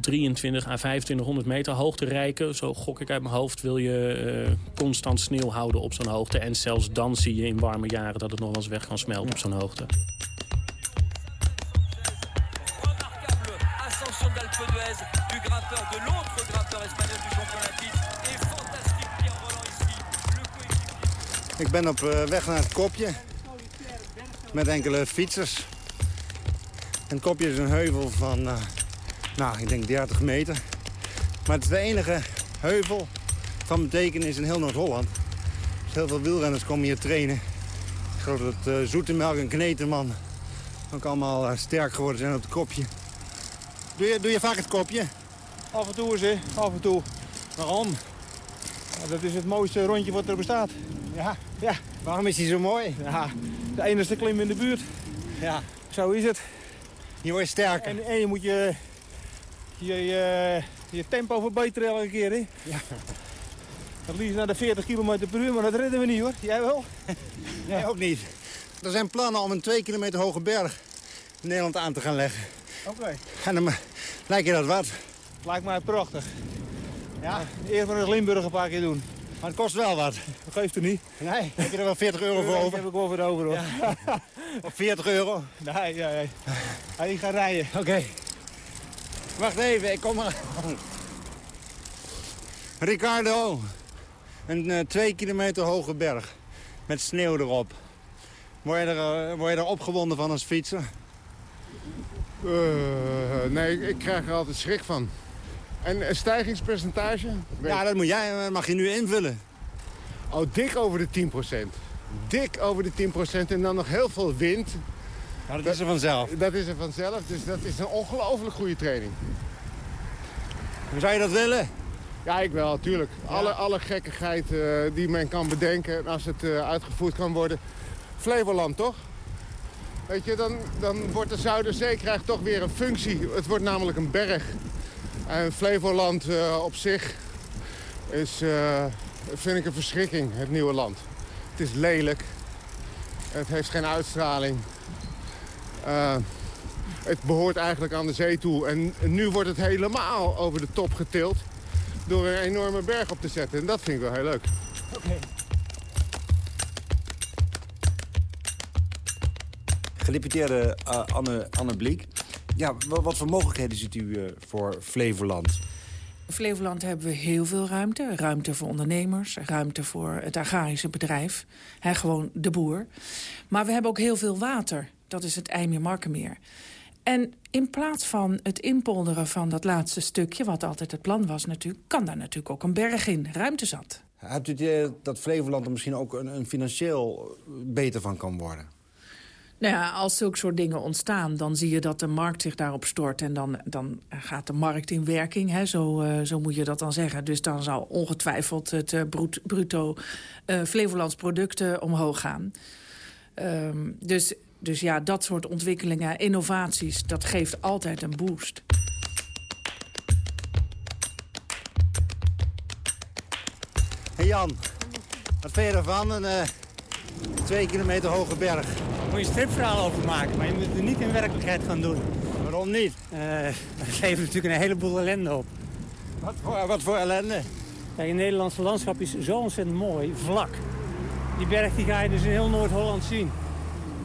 23 à 2500 meter hoogte rijken. Zo gok ik uit mijn hoofd wil je constant sneeuw houden op zo'n hoogte. En zelfs dan zie je in warme jaren dat het nog wel eens weg kan smelten op zo'n hoogte. Du grimpeur, de l'autre grimpeur espagnol du championnat titre. Et fantastique Pierre Roland ici, le coéquipier. Ik ben op uh, weg naar het kopje. Met enkele fietsers. En het kopje is een heuvel van, uh, nou, ik denk 30 meter. Maar het is de enige heuvel van betekenis in heel Noord-Holland. Dus heel veel wielrenners komen hier trainen. Ik geloof dat uh, Zoetemelk en Kneteman ook allemaal sterk geworden zijn op het kopje. Doe je, doe je vaak het kopje? Af en toe eens, hè. Af en toe. Waarom? Ja, dat is het mooiste rondje wat er bestaat. Ja, ja. Waarom is hij zo mooi? Ja, de enige klim in de buurt. Ja. Zo is het. Je wordt sterker. En, en je moet je, je, je, je tempo verbeteren elke keer, hè. Ja. Het liefst naar de 40 km per uur, maar dat redden we niet hoor. Jij wel? Nee, ook niet. Er zijn plannen om een 2 kilometer hoge berg in Nederland aan te gaan leggen. Oké. En dan lijkt je dat wat? Lijkt mij prachtig. Ja? Eerst maar eens Limburg een paar keer doen. Maar het kost wel wat. Dat geeft u niet. Nee, heb je er wel 40 euro voor over? heb ik wel voor over hoor. Of 40 euro? Nee, nee, nee. Hij gaat rijden. Oké. Wacht even, ik kom er. Ricardo, een eh, 2 kilometer hoge berg met sneeuw erop. Word je er, eh, word je er opgewonden van als fietser? Eh, nee, ik krijg er altijd schrik van. En een stijgingspercentage? Ja, dat moet jij, eh, mag je nu invullen. Oh, dik over de 10%. Dik over de 10% en dan nog heel veel wind. dat is er vanzelf. Dat is er vanzelf, dus dat is een ongelooflijk goede training. Zou je dat willen? Ja, ik wel, tuurlijk. Alle, alle gekkigheid eh, die men kan bedenken, als het uitgevoerd kan worden. Flevoland, toch? Weet je, dan, dan wordt de Zuiderzee krijgt toch weer een functie. Het wordt namelijk een berg. En Flevoland eh, op zich is, eh, vind ik een verschrikking, het nieuwe land. Het is lelijk. Het heeft geen uitstraling. Eh, het behoort eigenlijk aan de zee toe. En nu wordt het helemaal over de top getild door een enorme berg op te zetten. En dat vind ik wel heel leuk. Gedeputeerde eh, Anne, Anne Bliek. Ja, wa- wat voor mogelijkheden ziet u eh, voor Flevoland? In Flevoland hebben we heel veel ruimte. Ruimte voor ondernemers, ruimte voor het agrarische bedrijf. Gewoon de boer. Maar we hebben ook heel veel water. Dat is het IJmeer-Markenmeer. En in plaats van het inpolderen van dat laatste stukje... wat altijd het plan was natuurlijk... kan daar natuurlijk ook een berg in, ruimte zat. Hebt u het idee dat Flevoland er misschien ook een, een financieel beter van kan worden? Nou ja, als zulke soort dingen ontstaan, dan zie je dat de markt zich daarop stort. En dan, dan gaat de markt in werking, hè? Zo, eh, zo moet je dat dan zeggen. Dus dan zal ongetwijfeld het eh, bruto eh Flevolands producten omhoog gaan. Ehm, dus, dus ja, dat soort ontwikkelingen, innovaties, dat geeft altijd een boost. Jan, wat vind je ervan? Een twee kilometer hoge berg. Moet je een stripverhaal over maken, maar je moet het niet in werkelijkheid gaan doen. Waarom niet? dat levert natuurlijk een heleboel ellende op. Wat voor, wat voor ellende? Kijk, het Nederlandse landschap is zo ontzettend mooi, vlak. Die berg die ga je dus in heel Noord-Holland zien.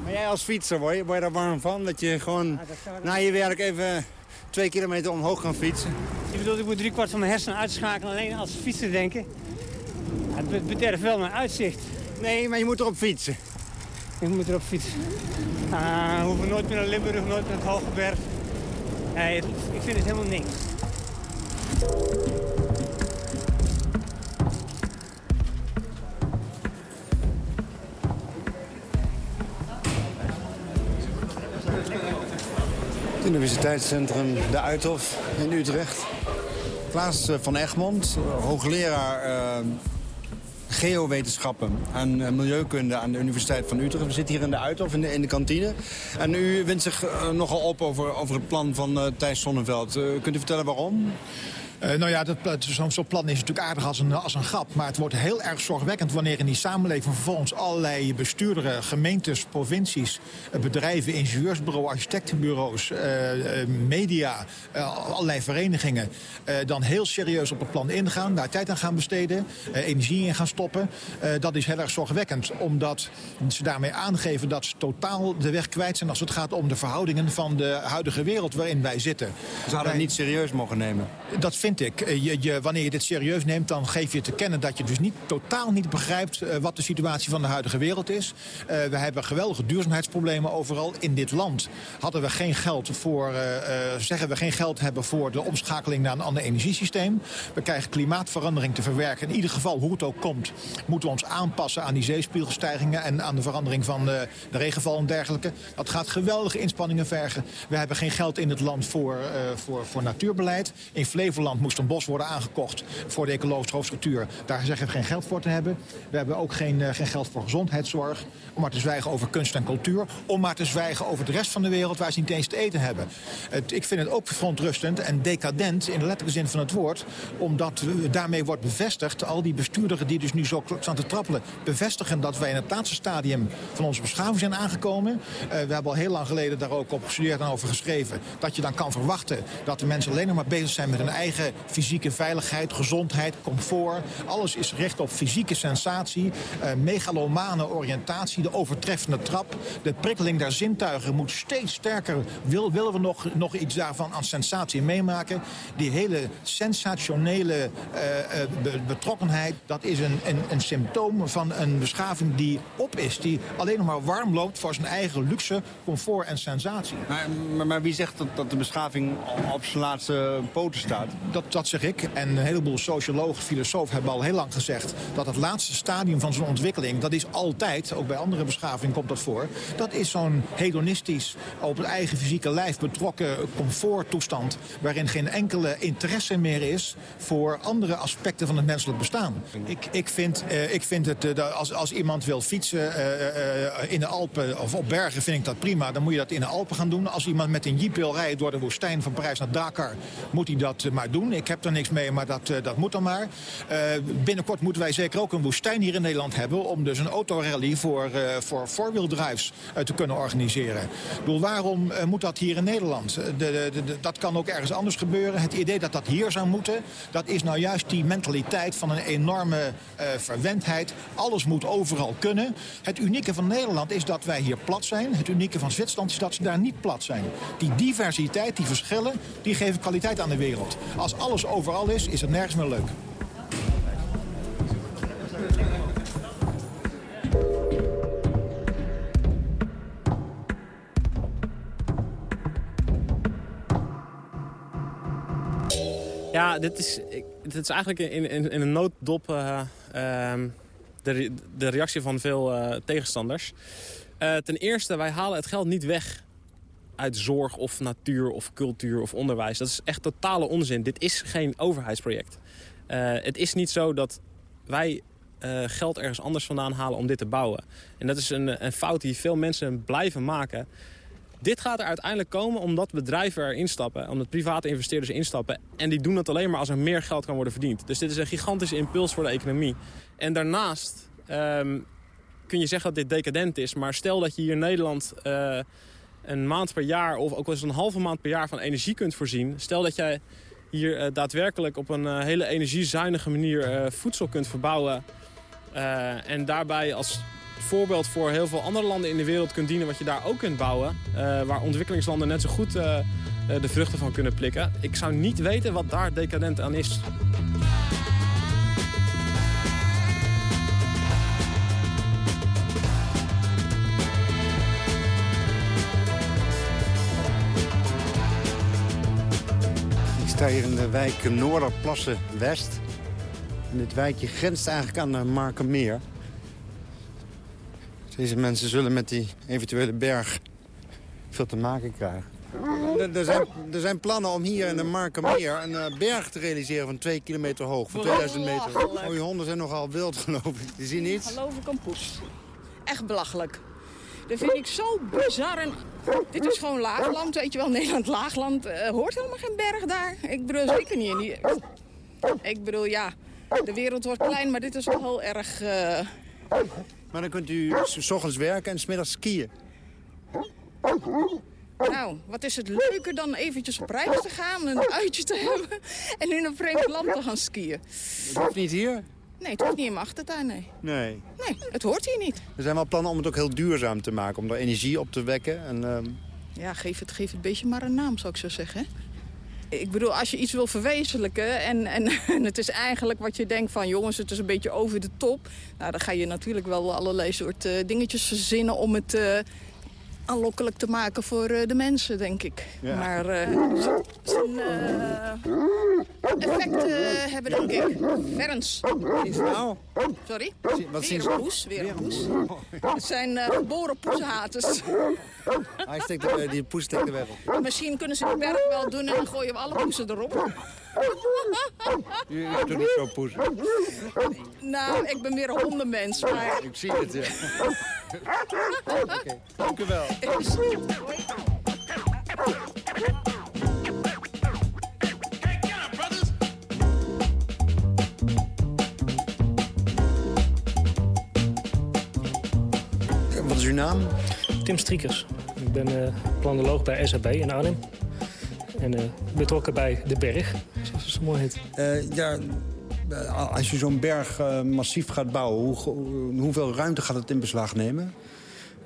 Maar jij als fietser, word je, word je daar warm van? Dat je gewoon na je werk even twee kilometer omhoog kan fietsen? Je bedoelt, ik moet drie kwart van mijn hersenen uitschakelen alleen als fietser denken. Ja, het be- bederft wel mijn uitzicht. Nee, maar je moet erop fietsen. Ik moet erop fietsen. Ah, we hoeven nooit meer naar Limburg, nooit meer naar het Hoge Berg. Nee, ik vind het helemaal niks. Het universiteitscentrum De Uithof in Utrecht. Klaas eh, van Egmond, hoogleraar eh, geowetenschappen en eh, milieukunde aan de Universiteit van Utrecht. We zitten hier in De Uithof, in de, in de kantine. En u wint zich eh, nogal op over, over het plan van eh, Thijs Sonneveld. Kunt u vertellen waarom? Eh, nou ja, zo'n zo'n plan is natuurlijk aardig als een, als een grap. Maar het wordt heel erg zorgwekkend wanneer in die samenleving vervolgens allerlei bestuurderen, gemeentes, provincies, eh, bedrijven, ingenieursbureaus, architectenbureaus, eh, eh, media, eh, allerlei verenigingen eh, dan heel serieus op het plan ingaan, daar tijd aan gaan besteden, eh, energie in gaan stoppen. Eh, dat is heel erg zorgwekkend, omdat ze daarmee aangeven dat ze totaal de weg kwijt zijn als het gaat om de verhoudingen van de huidige wereld waarin wij zitten. Ze hadden het niet serieus mogen nemen. Dat vind Eh, Je, je, wanneer je dit serieus neemt, dan geef je te kennen dat je dus niet, totaal niet begrijpt eh, wat de situatie van de huidige wereld is. Eh, we hebben geweldige duurzaamheidsproblemen overal. In dit land hadden we geen geld voor, zeggen we geen geld hebben voor de omschakeling naar een ander energiesysteem. We krijgen klimaatverandering te verwerken. In ieder geval, hoe het ook komt, moeten we ons aanpassen aan die zeespiegelstijgingen en aan de verandering van de, de regenval en dergelijke. Dat gaat geweldige inspanningen vergen. We hebben geen geld in het land voor, voor, voor natuurbeleid. In Flevoland moest een bos worden aangekocht voor de ecologische hoofdstructuur. Daar zeggen we geen geld voor te hebben. We hebben ook geen, uh, geen geld voor gezondheidszorg. Om maar te zwijgen over kunst en cultuur. Om maar te zwijgen over de rest van de wereld waar ze niet eens te eten hebben. Het, ik vind het ook verontrustend en decadent in de letterlijke zin van het woord. Omdat daarmee wordt bevestigd, al die bestuurderen die dus nu zo staan te trappelen... bevestigen dat wij in het laatste stadium van onze beschaving zijn aangekomen. Uh, we hebben al heel lang geleden daar ook op gestudeerd en over geschreven... dat je dan kan verwachten dat de mensen alleen nog maar bezig zijn met hun eigen fysieke veiligheid, gezondheid, comfort. Alles is gericht op fysieke sensatie, uh, megalomane oriëntatie, de overtreffende trap. De prikkeling der zintuigen moet steeds sterker. Wil, willen we nog, nog iets daarvan aan sensatie meemaken? Die hele sensationele uh, uh, betrokkenheid, dat is een, een, een symptoom van een beschaving die op is. Die alleen nog maar warm loopt voor zijn eigen luxe, comfort en sensatie. Maar, maar, maar wie zegt dat, dat de beschaving op zijn laatste poten staat? Dat, zeg ik. En een heleboel sociologen, filosofen hebben al heel lang gezegd... dat het laatste stadium van zo'n ontwikkeling, dat is altijd... ook bij andere beschavingen komt dat voor... dat is zo'n hedonistisch, op het eigen fysieke lijf betrokken comforttoestand... waarin geen enkele interesse meer is voor andere aspecten van het menselijk bestaan. Ik, ik, vind, uh, ik vind het, uh, als, als iemand wil fietsen uh, in de Alpen of op bergen, vind ik dat prima. Dan moet je dat in de Alpen gaan doen. Als iemand met een jeep wil rijden door de woestijn van Parijs naar Dakar... moet hij dat maar doen. Ik heb er niks mee, maar dat, dat moet dan maar. binnenkort moeten wij zeker ook een woestijn hier in Nederland hebben... om dus een autorally voor, voor four-wheel-drives te kunnen organiseren. Ik bedoel, waarom moet dat hier in Nederland? De, de, dat kan ook ergens anders gebeuren. Het idee dat dat hier zou moeten, dat is nou juist die mentaliteit van een enorme verwendheid. Alles moet overal kunnen. Het unieke van Nederland is dat wij hier plat zijn. Het unieke van Zwitserland is dat ze daar niet plat zijn. Die diversiteit, die verschillen, die geven kwaliteit aan de wereld. Als alles overal is, is het nergens meer leuk. Ja, dit is, is eigenlijk in, in, een nooddop uh, uh, de, de reactie van veel uh, tegenstanders. Uh, ten eerste, wij halen het geld niet weg uit zorg of natuur of cultuur of onderwijs. Dat is echt totale onzin. Dit is geen overheidsproject. het is niet zo dat wij geld ergens anders vandaan halen om dit te bouwen. En dat is een, een fout die veel mensen blijven maken. Dit gaat er uiteindelijk komen omdat bedrijven erin stappen. Omdat private investeerders instappen. En die doen dat alleen maar als er meer geld kan worden verdiend. Dus dit is een gigantische impuls voor de economie. En daarnaast um, kun je zeggen dat dit decadent is. Maar stel dat je hier Nederland uh, een maand per jaar... of ook wel eens een halve maand per jaar van energie kunt voorzien. Stel dat jij hier uh, daadwerkelijk op een uh, hele energiezuinige manier voedsel kunt verbouwen... en daarbij als voorbeeld voor heel veel andere landen in de wereld kunt dienen... wat je daar ook kunt bouwen. Waar ontwikkelingslanden net zo goed de vruchten van kunnen plikken. Ik zou niet weten wat daar decadent aan is. Sta hier in de wijk Noorderplassen West. En dit wijkje grenst eigenlijk aan de Markermeer. Deze mensen zullen met die eventuele berg veel te maken krijgen. Er, zijn, er zijn plannen om hier in de Markermeer een uh, berg te realiseren van 2 kilometer hoog. Van 2000 meter. Oh, je honden zijn nogal wild geloof ik. Die zien niets. Geloof ik een poes. Echt belachelijk. Dat vind ik zo bizar. En dit is gewoon laagland, weet je wel. Nederland laagland. Uh, hoort helemaal geen berg daar. Ik bedoel, zeker niet. die... Ik bedoel, ja, de wereld wordt klein, maar dit is wel heel erg... Uh... Maar dan kunt u s ochtends werken en smiddags skiën. Nou, wat is het leuker dan eventjes op reis te gaan, een uitje te hebben en in een vreemd land te gaan skiën. Dat hoeft niet hier? Nee, het hoeft niet in mijn achtertuin, nee. Nee. Nee, het hoort hier niet. Er zijn wel plannen om het ook heel duurzaam te maken, om er energie op te wekken. En, um... Ja, geef het, geef het beestje maar een naam, zou ik zo zeggen. Ik bedoel, als je iets wil verwezenlijken en, en, en, het is eigenlijk wat je denkt van... jongens, het is een beetje over de top. Nou, dan ga je natuurlijk wel allerlei soort uh, dingetjes verzinnen om het... Uh, aanlokkelijk te maken voor uh, de mensen, denk ik. Ja. Maar uh, zijn, uh, effect eh, hebben, denk ik. Ferns. Nou, Sorry? wat zien weer ze? een poes, weer een poes. Het zijn eh, geboren poesenhaters. hij steekt er, die poes steekt er weg op. Misschien kunnen ze de berg wel doen en dan gooien we alle poesen erop. U doet niet zo poes. Nou, ik ben meer een hondenmens, maar... Ik zie het, ja. Oké, dank u wel. Wat is uw naam? Tim Striekers. Ik ben eh planoloog bij SAB in Arnhem. En eh, betrokken bij De Berg, zoals het zo mooi heet. Eh, ja, als je zo'n berg eh, massief gaat bouwen, hoe, hoe- hoeveel ruimte gaat het in beslag nemen?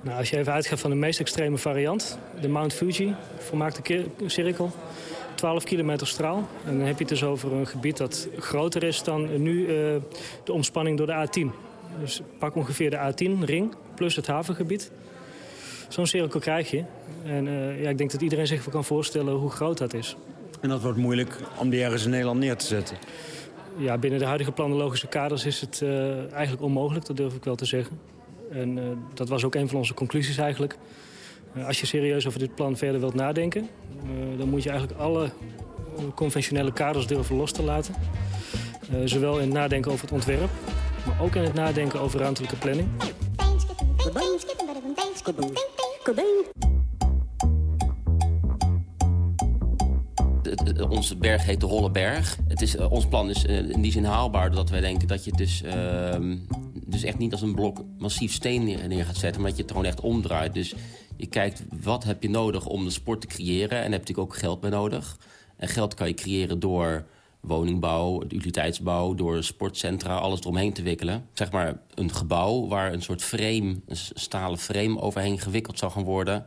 Nou, als je even uitgaat van de meest extreme variant, de Mount Fuji, volmaakte ke- cirkel, 12 kilometer straal. En dan heb je het dus over een gebied dat groter is dan nu eh, de omspanning door de A10. Dus pak ongeveer de A10-ring plus het havengebied. Zo'n cirkel krijg je. En eh, ja, ik denk dat iedereen zich wel kan voorstellen hoe groot dat is. En dat wordt moeilijk om die ergens in Nederland neer te zetten. Ja, binnen de huidige planologische kaders is het eh, eigenlijk onmogelijk, dat durf ik wel te zeggen. En eh, dat was ook een van onze conclusies eigenlijk. Eh, als je serieus over dit plan verder wilt nadenken... eh, dan moet je eigenlijk alle eh, conventionele kaders durven los te laten. Eh, zowel in het nadenken over het ontwerp, maar ook in het nadenken over ruimtelijke planning. Onze berg heet de Holle. Het is, eh, ons plan is eh, in die zin haalbaar... dat wij denken dat je het dus, ehm, dus echt niet als een blok massief steen neer, gaat zetten... maar dat je het gewoon echt omdraait. Dus je kijkt, wat heb je nodig om de sport te creëren? En daar heb je ook geld bij nodig. En geld kan je creëren door woningbouw, utiliteitsbouw... door sportcentra, alles eromheen te wikkelen. Zeg maar een gebouw waar een soort frame, een stalen frame overheen gewikkeld zou gaan worden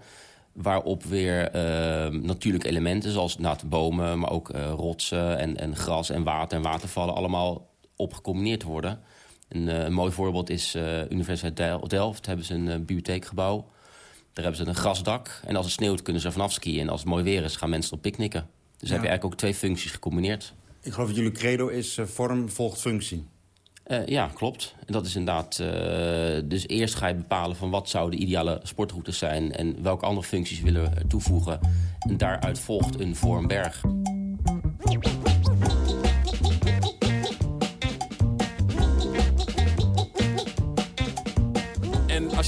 waarop weer eh, natuurlijke elementen zoals natte bomen... maar ook eh, rotsen en, en gras en water en watervallen... allemaal op gecombineerd worden. Een, eh, een mooi voorbeeld is eh Universiteit Del- Delft. Daar hebben ze een bibliotheekgebouw. Daar hebben ze een grasdak. En als het sneeuwt kunnen ze er vanaf skiën. En als het mooi weer is, gaan mensen op picknicken. Dus Ja. heb je eigenlijk ook twee functies gecombineerd. Ik geloof dat jullie credo is vorm volgt functie. Eh, ja, klopt. En dat is inderdaad... eh, dus eerst ga je bepalen van wat zouden de ideale sportroutes zijn... en welke andere functies willen we toevoegen. En daaruit volgt een vormberg.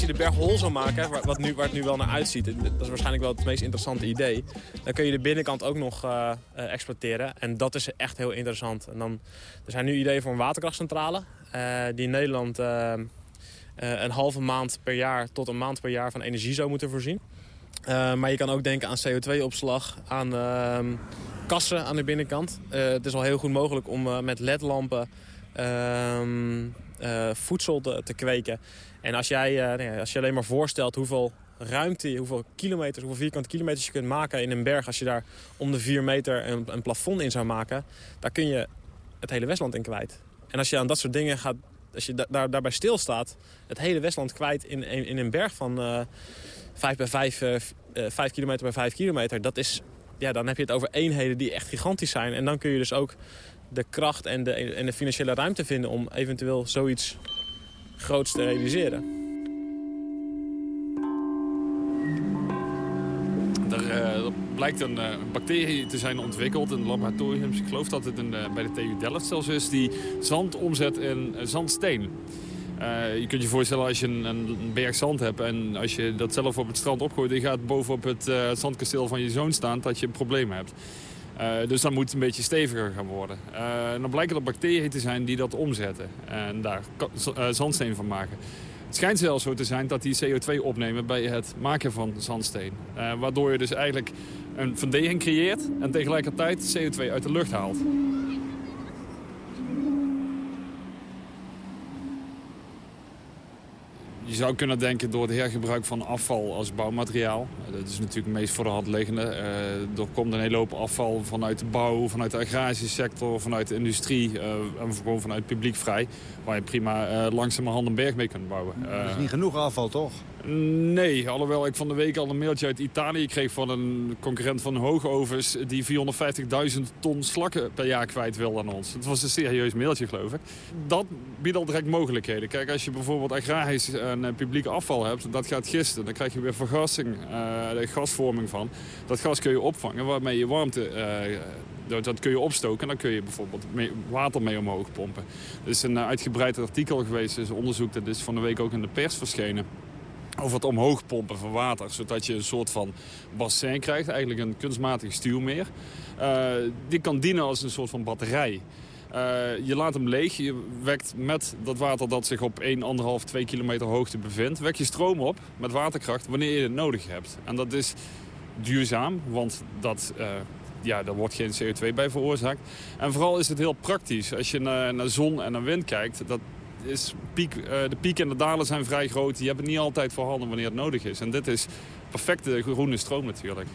Je de berg hol zou maken, waar, wat nu, waar het nu wel naar uitziet... dat is waarschijnlijk wel het meest interessante idee... dan kun je de binnenkant ook nog eh, exploiteren. En dat is echt heel interessant. En dan, er zijn nu ideeën voor een waterkrachtcentrale... eh, die in Nederland een halve maand per jaar tot een maand per jaar van energie zou moeten voorzien. Maar je kan ook denken aan CO2-opslag, aan ehm, kassen aan de binnenkant. Het is al heel goed mogelijk om met ledlampen ehm, eh, voedsel te, te kweken. En als, jij, eh, nou als je alleen maar voorstelt hoeveel ruimte, hoeveel kilometers, hoeveel vierkante kilometers je kunt maken in een berg... als je daar om de vier meter een, een plafond in zou maken... daar kun je het hele Westland in kwijt. En als je aan dat soort dingen gaat, als je da- daar, daarbij stilstaat... het hele Westland kwijt in, in, in een berg van... eh, 5 bij 5, eh, v- eh, 5 kilometer bij 5 kilometer. Dat is, ja, dan heb je het over eenheden die echt gigantisch zijn. En dan kun je dus ook de kracht en de, en de financiële ruimte vinden... om eventueel zoiets groots te realiseren. Er, eh, blijkt een eh, bacterie te zijn ontwikkeld in laboratoriums. Ik geloof dat het een, eh, bij de TU Delft zelfs is... die zand omzet in zandsteen. Je kunt je voorstellen als je een, een berg zand hebt... en als je dat zelf op het strand opgooit... en je gaat bovenop het zandkasteel van je zoon staan... dat je een probleem hebt. Eh, dus dan moet een beetje steviger gaan worden. Eh, dan blijken er bacteriën te zijn die dat omzetten. En daar eh, zandsteen van maken. Het schijnt zelfs zo te zijn dat die CO2 opnemen bij het maken van zandsteen. Waardoor je dus eigenlijk een fundering creëert en tegelijkertijd CO2 uit de lucht haalt. Je zou kunnen denken door het hergebruik van afval als bouwmateriaal. Dat is natuurlijk het meest voor de hand liggende. Uh, er komt een hele hoop afval vanuit de bouw, vanuit de agrarische sector, vanuit de industrie uh, en gewoon vanuit het publiek vrij. Waar je prima langzamerhand een berg mee kunt bouwen. Dat is niet genoeg afval, toch? Nee, alhoewel ik van de week al een mailtje uit Italië kreeg van een concurrent van Hoogovens... die 450.000 ton slakken per jaar kwijt wil aan ons. Het was een serieus mailtje, geloof ik. Dat biedt al direct mogelijkheden. Kijk, als je bijvoorbeeld agrarisch en uh, publiek afval hebt, dat gaat gisten. Dan krijg je weer vergassing, uh, de gasvorming van. Dat gas kun je opvangen, waarmee je warmte... Dat kun je opstoken en dan kun je bijvoorbeeld water mee omhoog pompen. Er is een uitgebreid artikel geweest, dus onderzoek dat is van de week ook in de pers verschenen over het omhoog pompen van water. Zodat je een soort van bassin krijgt, eigenlijk een kunstmatig stuwmeer. Uh, die kan dienen als een soort van batterij. Uh, je laat hem leeg, je wekt met dat water dat zich op 1, 1,5, 2 kilometer hoogte bevindt... wek je stroom op met waterkracht wanneer je het nodig hebt. En dat is duurzaam, want dat... Uh, ja, daar wordt geen CO2 bij veroorzaakt. En vooral is het heel praktisch. Als je naar, naar zon en naar wind kijkt, dat, is piek, uh, de pieken en de dalen zijn vrij groot. Die hebben niet altijd voorhanden wanneer het nodig is. En dit is perfecte groene stroom natuurlijk.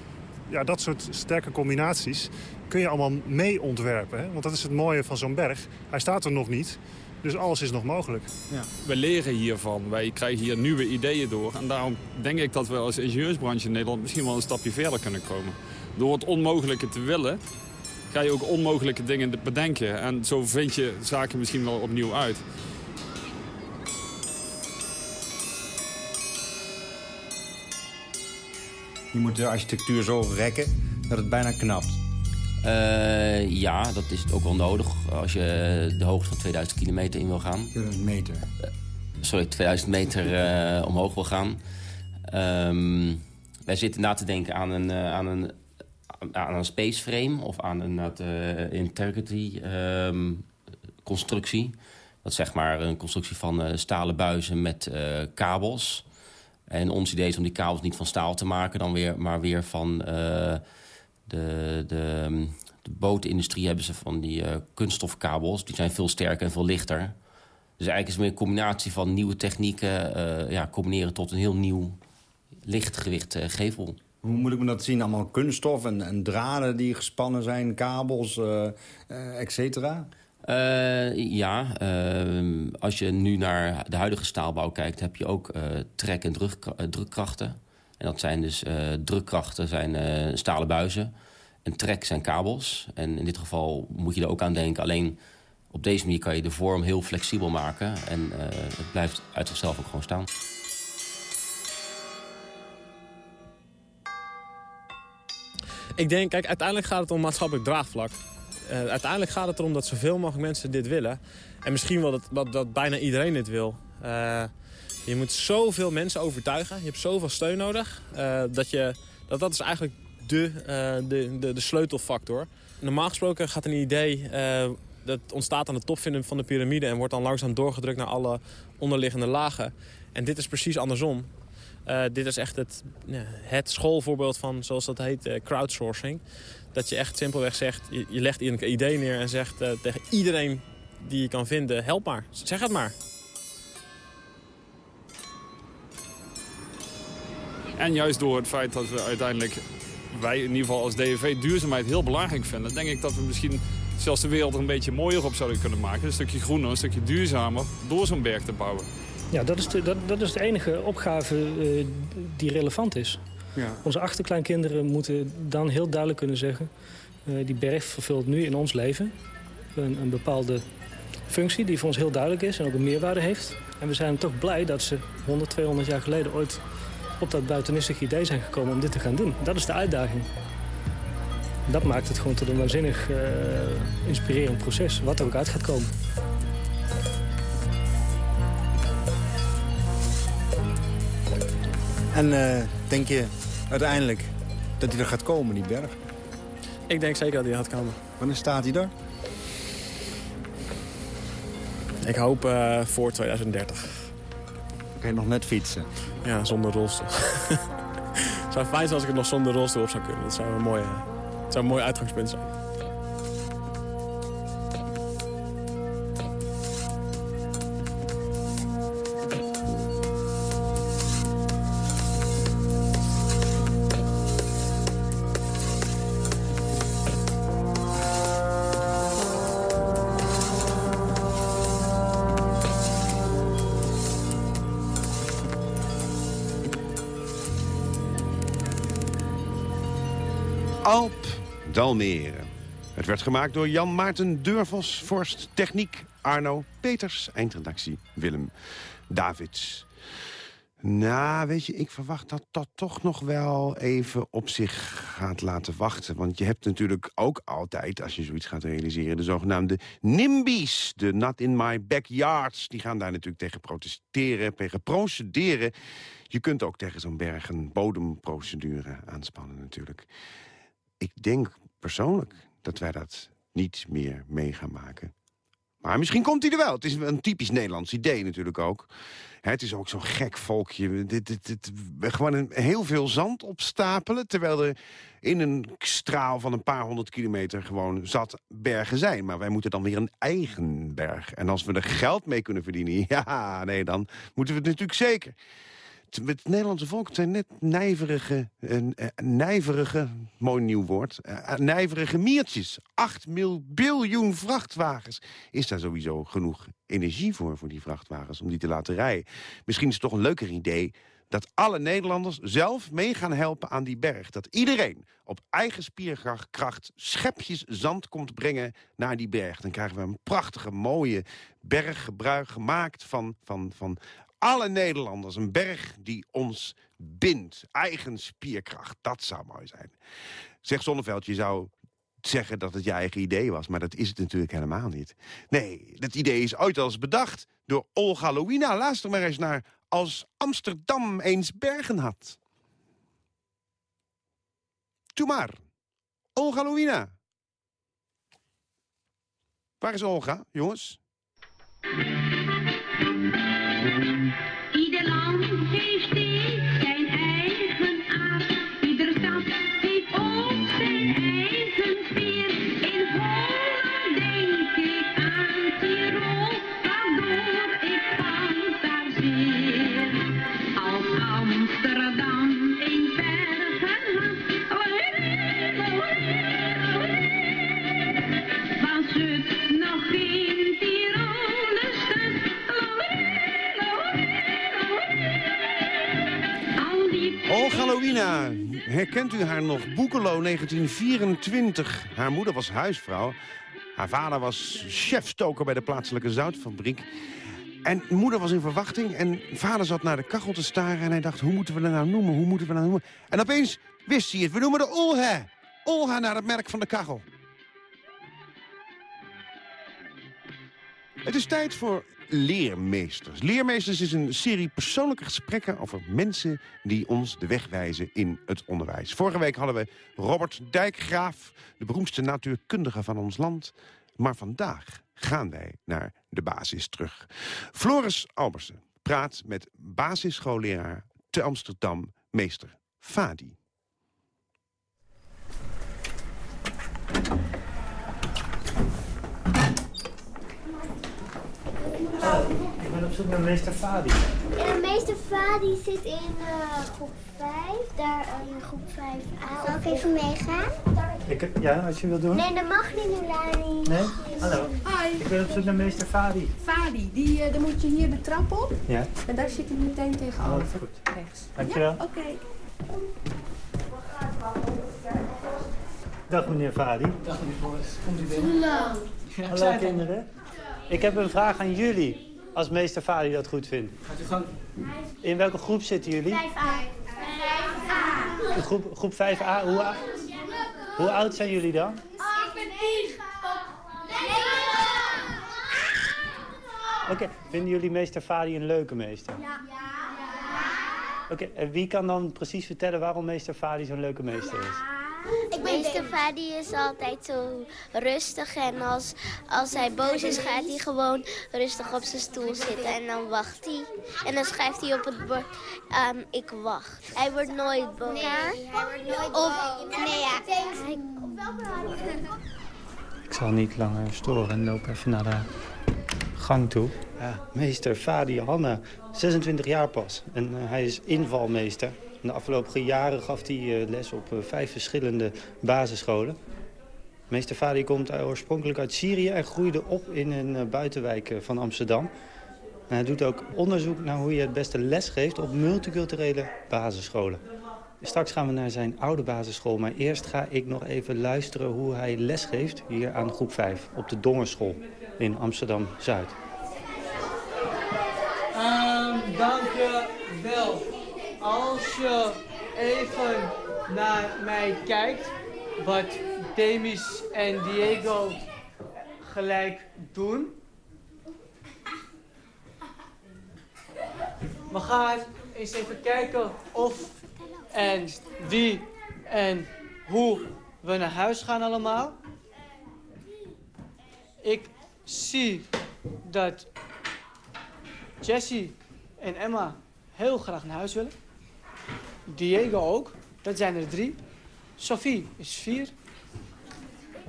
Ja, dat soort sterke combinaties kun je allemaal mee ontwerpen. Hè? Want dat is het mooie van zo'n berg. Hij staat er nog niet. Dus alles is nog mogelijk. Ja. We leren hiervan. Wij krijgen hier nieuwe ideeën door. En daarom denk ik dat we als ingenieursbranche in Nederland misschien wel een stapje verder kunnen komen. Door het onmogelijke te willen, ga je ook onmogelijke dingen bedenken. En zo vind je zaken misschien wel opnieuw uit. Je moet de architectuur zo rekken dat het bijna knapt. Uh, ja, dat is ook wel nodig als je de hoogte van 2000 kilometer in wil gaan. 2000 meter? Uh, sorry, 2000 meter uh, omhoog wil gaan. Um, wij zitten na te denken aan een, aan een, aan een space frame of aan een integrity um, constructie. Dat is zeg maar een constructie van stalen buizen met kabels. En ons idee is om die kabels niet van staal te maken... Dan weer, maar weer van uh, de, de, de bootindustrie hebben ze van die uh, kunststofkabels. Die zijn veel sterker en veel lichter. Dus eigenlijk is het meer een combinatie van nieuwe technieken... Uh, ja, combineren tot een heel nieuw lichtgewicht gevel. Hoe moet ik me dat zien? Allemaal kunststof en, en draden die gespannen zijn, kabels, et cetera? Uh, ja, uh, als je nu naar de huidige staalbouw kijkt... heb je ook uh, trek- en druk, drukkrachten. En dat zijn dus drukkrachten, zijn stalen buizen. En trek zijn kabels. En in dit geval moet je er ook aan denken. Alleen op deze manier kan je de vorm heel flexibel maken. En het blijft uit zichzelf ook gewoon staan. Ik denk, kijk, uiteindelijk gaat het om maatschappelijk draagvlak. Uh, uiteindelijk gaat het erom dat zoveel mogelijk mensen dit willen. En misschien wel dat, dat, bijna iedereen dit wil. Uh, je moet zoveel mensen overtuigen. Je hebt zoveel steun nodig. Uh, dat, je, dat, dat is eigenlijk de, de, de, de, sleutelfactor. Normaal gesproken gaat een idee... dat ontstaat aan de top van de piramide... en wordt dan langzaam doorgedrukt naar alle onderliggende lagen. En dit is precies andersom. dit is echt het, het schoolvoorbeeld van, zoals dat heet, crowdsourcing. Dat je echt simpelweg zegt, je, je legt een idee neer en zegt uh, tegen iedereen die je kan vinden, help maar, zeg het maar. En juist door het feit dat we uiteindelijk, wij in ieder geval als DNV, duurzaamheid heel belangrijk vinden... denk ik dat we misschien zelfs de wereld er een beetje mooier op zouden kunnen maken. Een stukje groener, een stukje duurzamer, door zo'n berg te bouwen. Ja, dat is de, dat, dat is de enige opgave uh, die relevant is. Ja. Onze achterkleinkinderen moeten dan heel duidelijk kunnen zeggen... Uh, die berg vervult nu in ons leven een, een, bepaalde functie die voor ons heel duidelijk is... en ook een meerwaarde heeft. En we zijn toch blij dat ze 100, 200 jaar geleden ooit op dat buitenistische idee zijn gekomen om dit te gaan doen. Dat is de uitdaging. Dat maakt het gewoon tot een waanzinnig uh, inspirerend proces, wat er ook uit gaat komen. En uh, denk je uiteindelijk dat hij er gaat komen, die berg? Ik denk zeker dat hij er gaat komen. Wanneer staat hij er? Ik hoop uh, voor 2030. Kun je nog net fietsen? Ja, zonder rolstoel. het zou fijn zijn als ik het nog zonder rolstoel op zou kunnen. Dat zou een mooi, dat zou een mooi uitgangspunt zijn. Dalmere. Het werd gemaakt door Jan Maarten Deurvos, Vorst, Techniek, Arno Peters, eindredactie Willem Davids. Nou, weet je, ik verwacht dat dat toch nog wel even op zich gaat laten wachten. Want je hebt natuurlijk ook altijd, als je zoiets gaat realiseren... de zogenaamde NIMBY's, de Not In My Backyards. Die gaan daar natuurlijk tegen protesteren, tegen procederen. Je kunt ook tegen zo'n berg een bodemprocedure aanspannen natuurlijk. Ik denk persoonlijk dat wij dat niet meer mee gaan maken. Maar misschien komt hij er wel. Het is een typisch Nederlands idee natuurlijk ook. Het is ook zo'n gek volkje. Dit, dit, dit, gewoon een, heel veel zand opstapelen... terwijl er in een straal van een paar honderd kilometer... gewoon zat bergen zijn. Maar wij moeten dan weer een eigen berg. En als we er geld mee kunnen verdienen... ja, nee, dan moeten we het natuurlijk zeker het Nederlandse volk zijn net nijverige, uh, nijverige, mooi nieuw woord, uh, nijverige miertjes. 8 biljoen vrachtwagens. Is daar sowieso genoeg energie voor, voor die vrachtwagens, om die te laten rijden? Misschien is het toch een leuker idee dat alle Nederlanders zelf mee gaan helpen aan die berg. Dat iedereen op eigen spierkracht schepjes zand komt brengen naar die berg. Dan krijgen we een prachtige, mooie berggebruik gemaakt van, van, van alle Nederlanders. Een berg die ons bindt. Eigen spierkracht. Dat zou mooi zijn. Zeg Zonneveld, je zou zeggen dat het je eigen idee was. Maar dat is het natuurlijk helemaal niet. Nee, dat idee is ooit al eens bedacht door Olga Louina. Luister maar eens naar Als Amsterdam eens bergen had. Doe maar. Olga Louina. Waar is Olga, jongens? Herkent u haar nog? Boekelo 1924. Haar moeder was huisvrouw. Haar vader was chefstoker bij de plaatselijke zoutfabriek. En moeder was in verwachting en vader zat naar de kachel te staren... en hij dacht, hoe moeten we dat nou noemen, hoe moeten we dat noemen? En opeens wist hij het, we noemen de Olha. Olha naar het merk van de kachel. Het is tijd voor Leermeesters. Leermeesters is een serie persoonlijke gesprekken over mensen die ons de weg wijzen in het onderwijs. Vorige week hadden we Robert Dijkgraaf, de beroemdste natuurkundige van ons land. Maar vandaag gaan wij naar de basis terug. Floris Albersen praat met basisschoolleraar te Amsterdam, meester Fadi. Ik ben op zoek naar meester Fadi. Meester Fadi zit in uh, groep 5, daar in groep 5a. Zal ik even meegaan? Ik, ja, als je wilt doen. Nee, dat mag niet, Nulani. Nee? Hallo. Hi. Ik ben op zoek naar meester Fadi. Fadi, die, uh, dan moet je hier de trap op. Ja. En daar zit hij meteen tegenover. Oh, goed. Rechts. Dankjewel. Ja? Oké. Dag meneer Fadi. Dag meneer Boris. Komt u binnen? Hallo. Hallo kinderen. Ik heb een vraag aan jullie, als meester Fadi dat goed vindt. Gaat u gang. In welke groep zitten jullie? 5a. 5a. Groep, groep 5a. Hoe, hoe oud zijn jullie dan? Ik ben 10. Oké, vinden jullie meester Fadi een leuke meester? Ja. Oké, en wie kan dan precies vertellen waarom meester Fadi zo'n leuke meester is? Ik Meester Fadi is altijd zo rustig en als, als hij boos is gaat hij gewoon rustig op zijn stoel zitten en dan wacht hij. En dan schrijft hij op het bord, um, ik wacht. Hij wordt nooit boos. Nee, hij wordt nooit boos. Of, nee, ja. Ik zal niet langer storen en loop even naar de gang toe. Ja, meester Fadi Hanna, 26 jaar pas. En uh, hij is invalmeester. De afgelopen jaren gaf hij uh, les op uh, vijf verschillende basisscholen. Meester Fadi komt oorspronkelijk uit Syrië en groeide op in een uh, buitenwijk van Amsterdam. Hij doet ook onderzoek naar hoe je het beste les geeft op multiculturele basisscholen. Straks gaan we naar zijn oude basisschool. Maar eerst ga ik nog even luisteren hoe hij lesgeeft hier aan groep 5 op de Dongerschool in Amsterdam-Zuid. Um, dank je wel. Als je even naar mij kijkt, wat Demis en Diego gelijk doen. We gaan eens even kijken of en wie en hoe we naar huis gaan allemaal. Ik zie dat Jessie en Emma heel graag naar huis willen. Diego ook. Dat zijn er drie. Sophie is vier.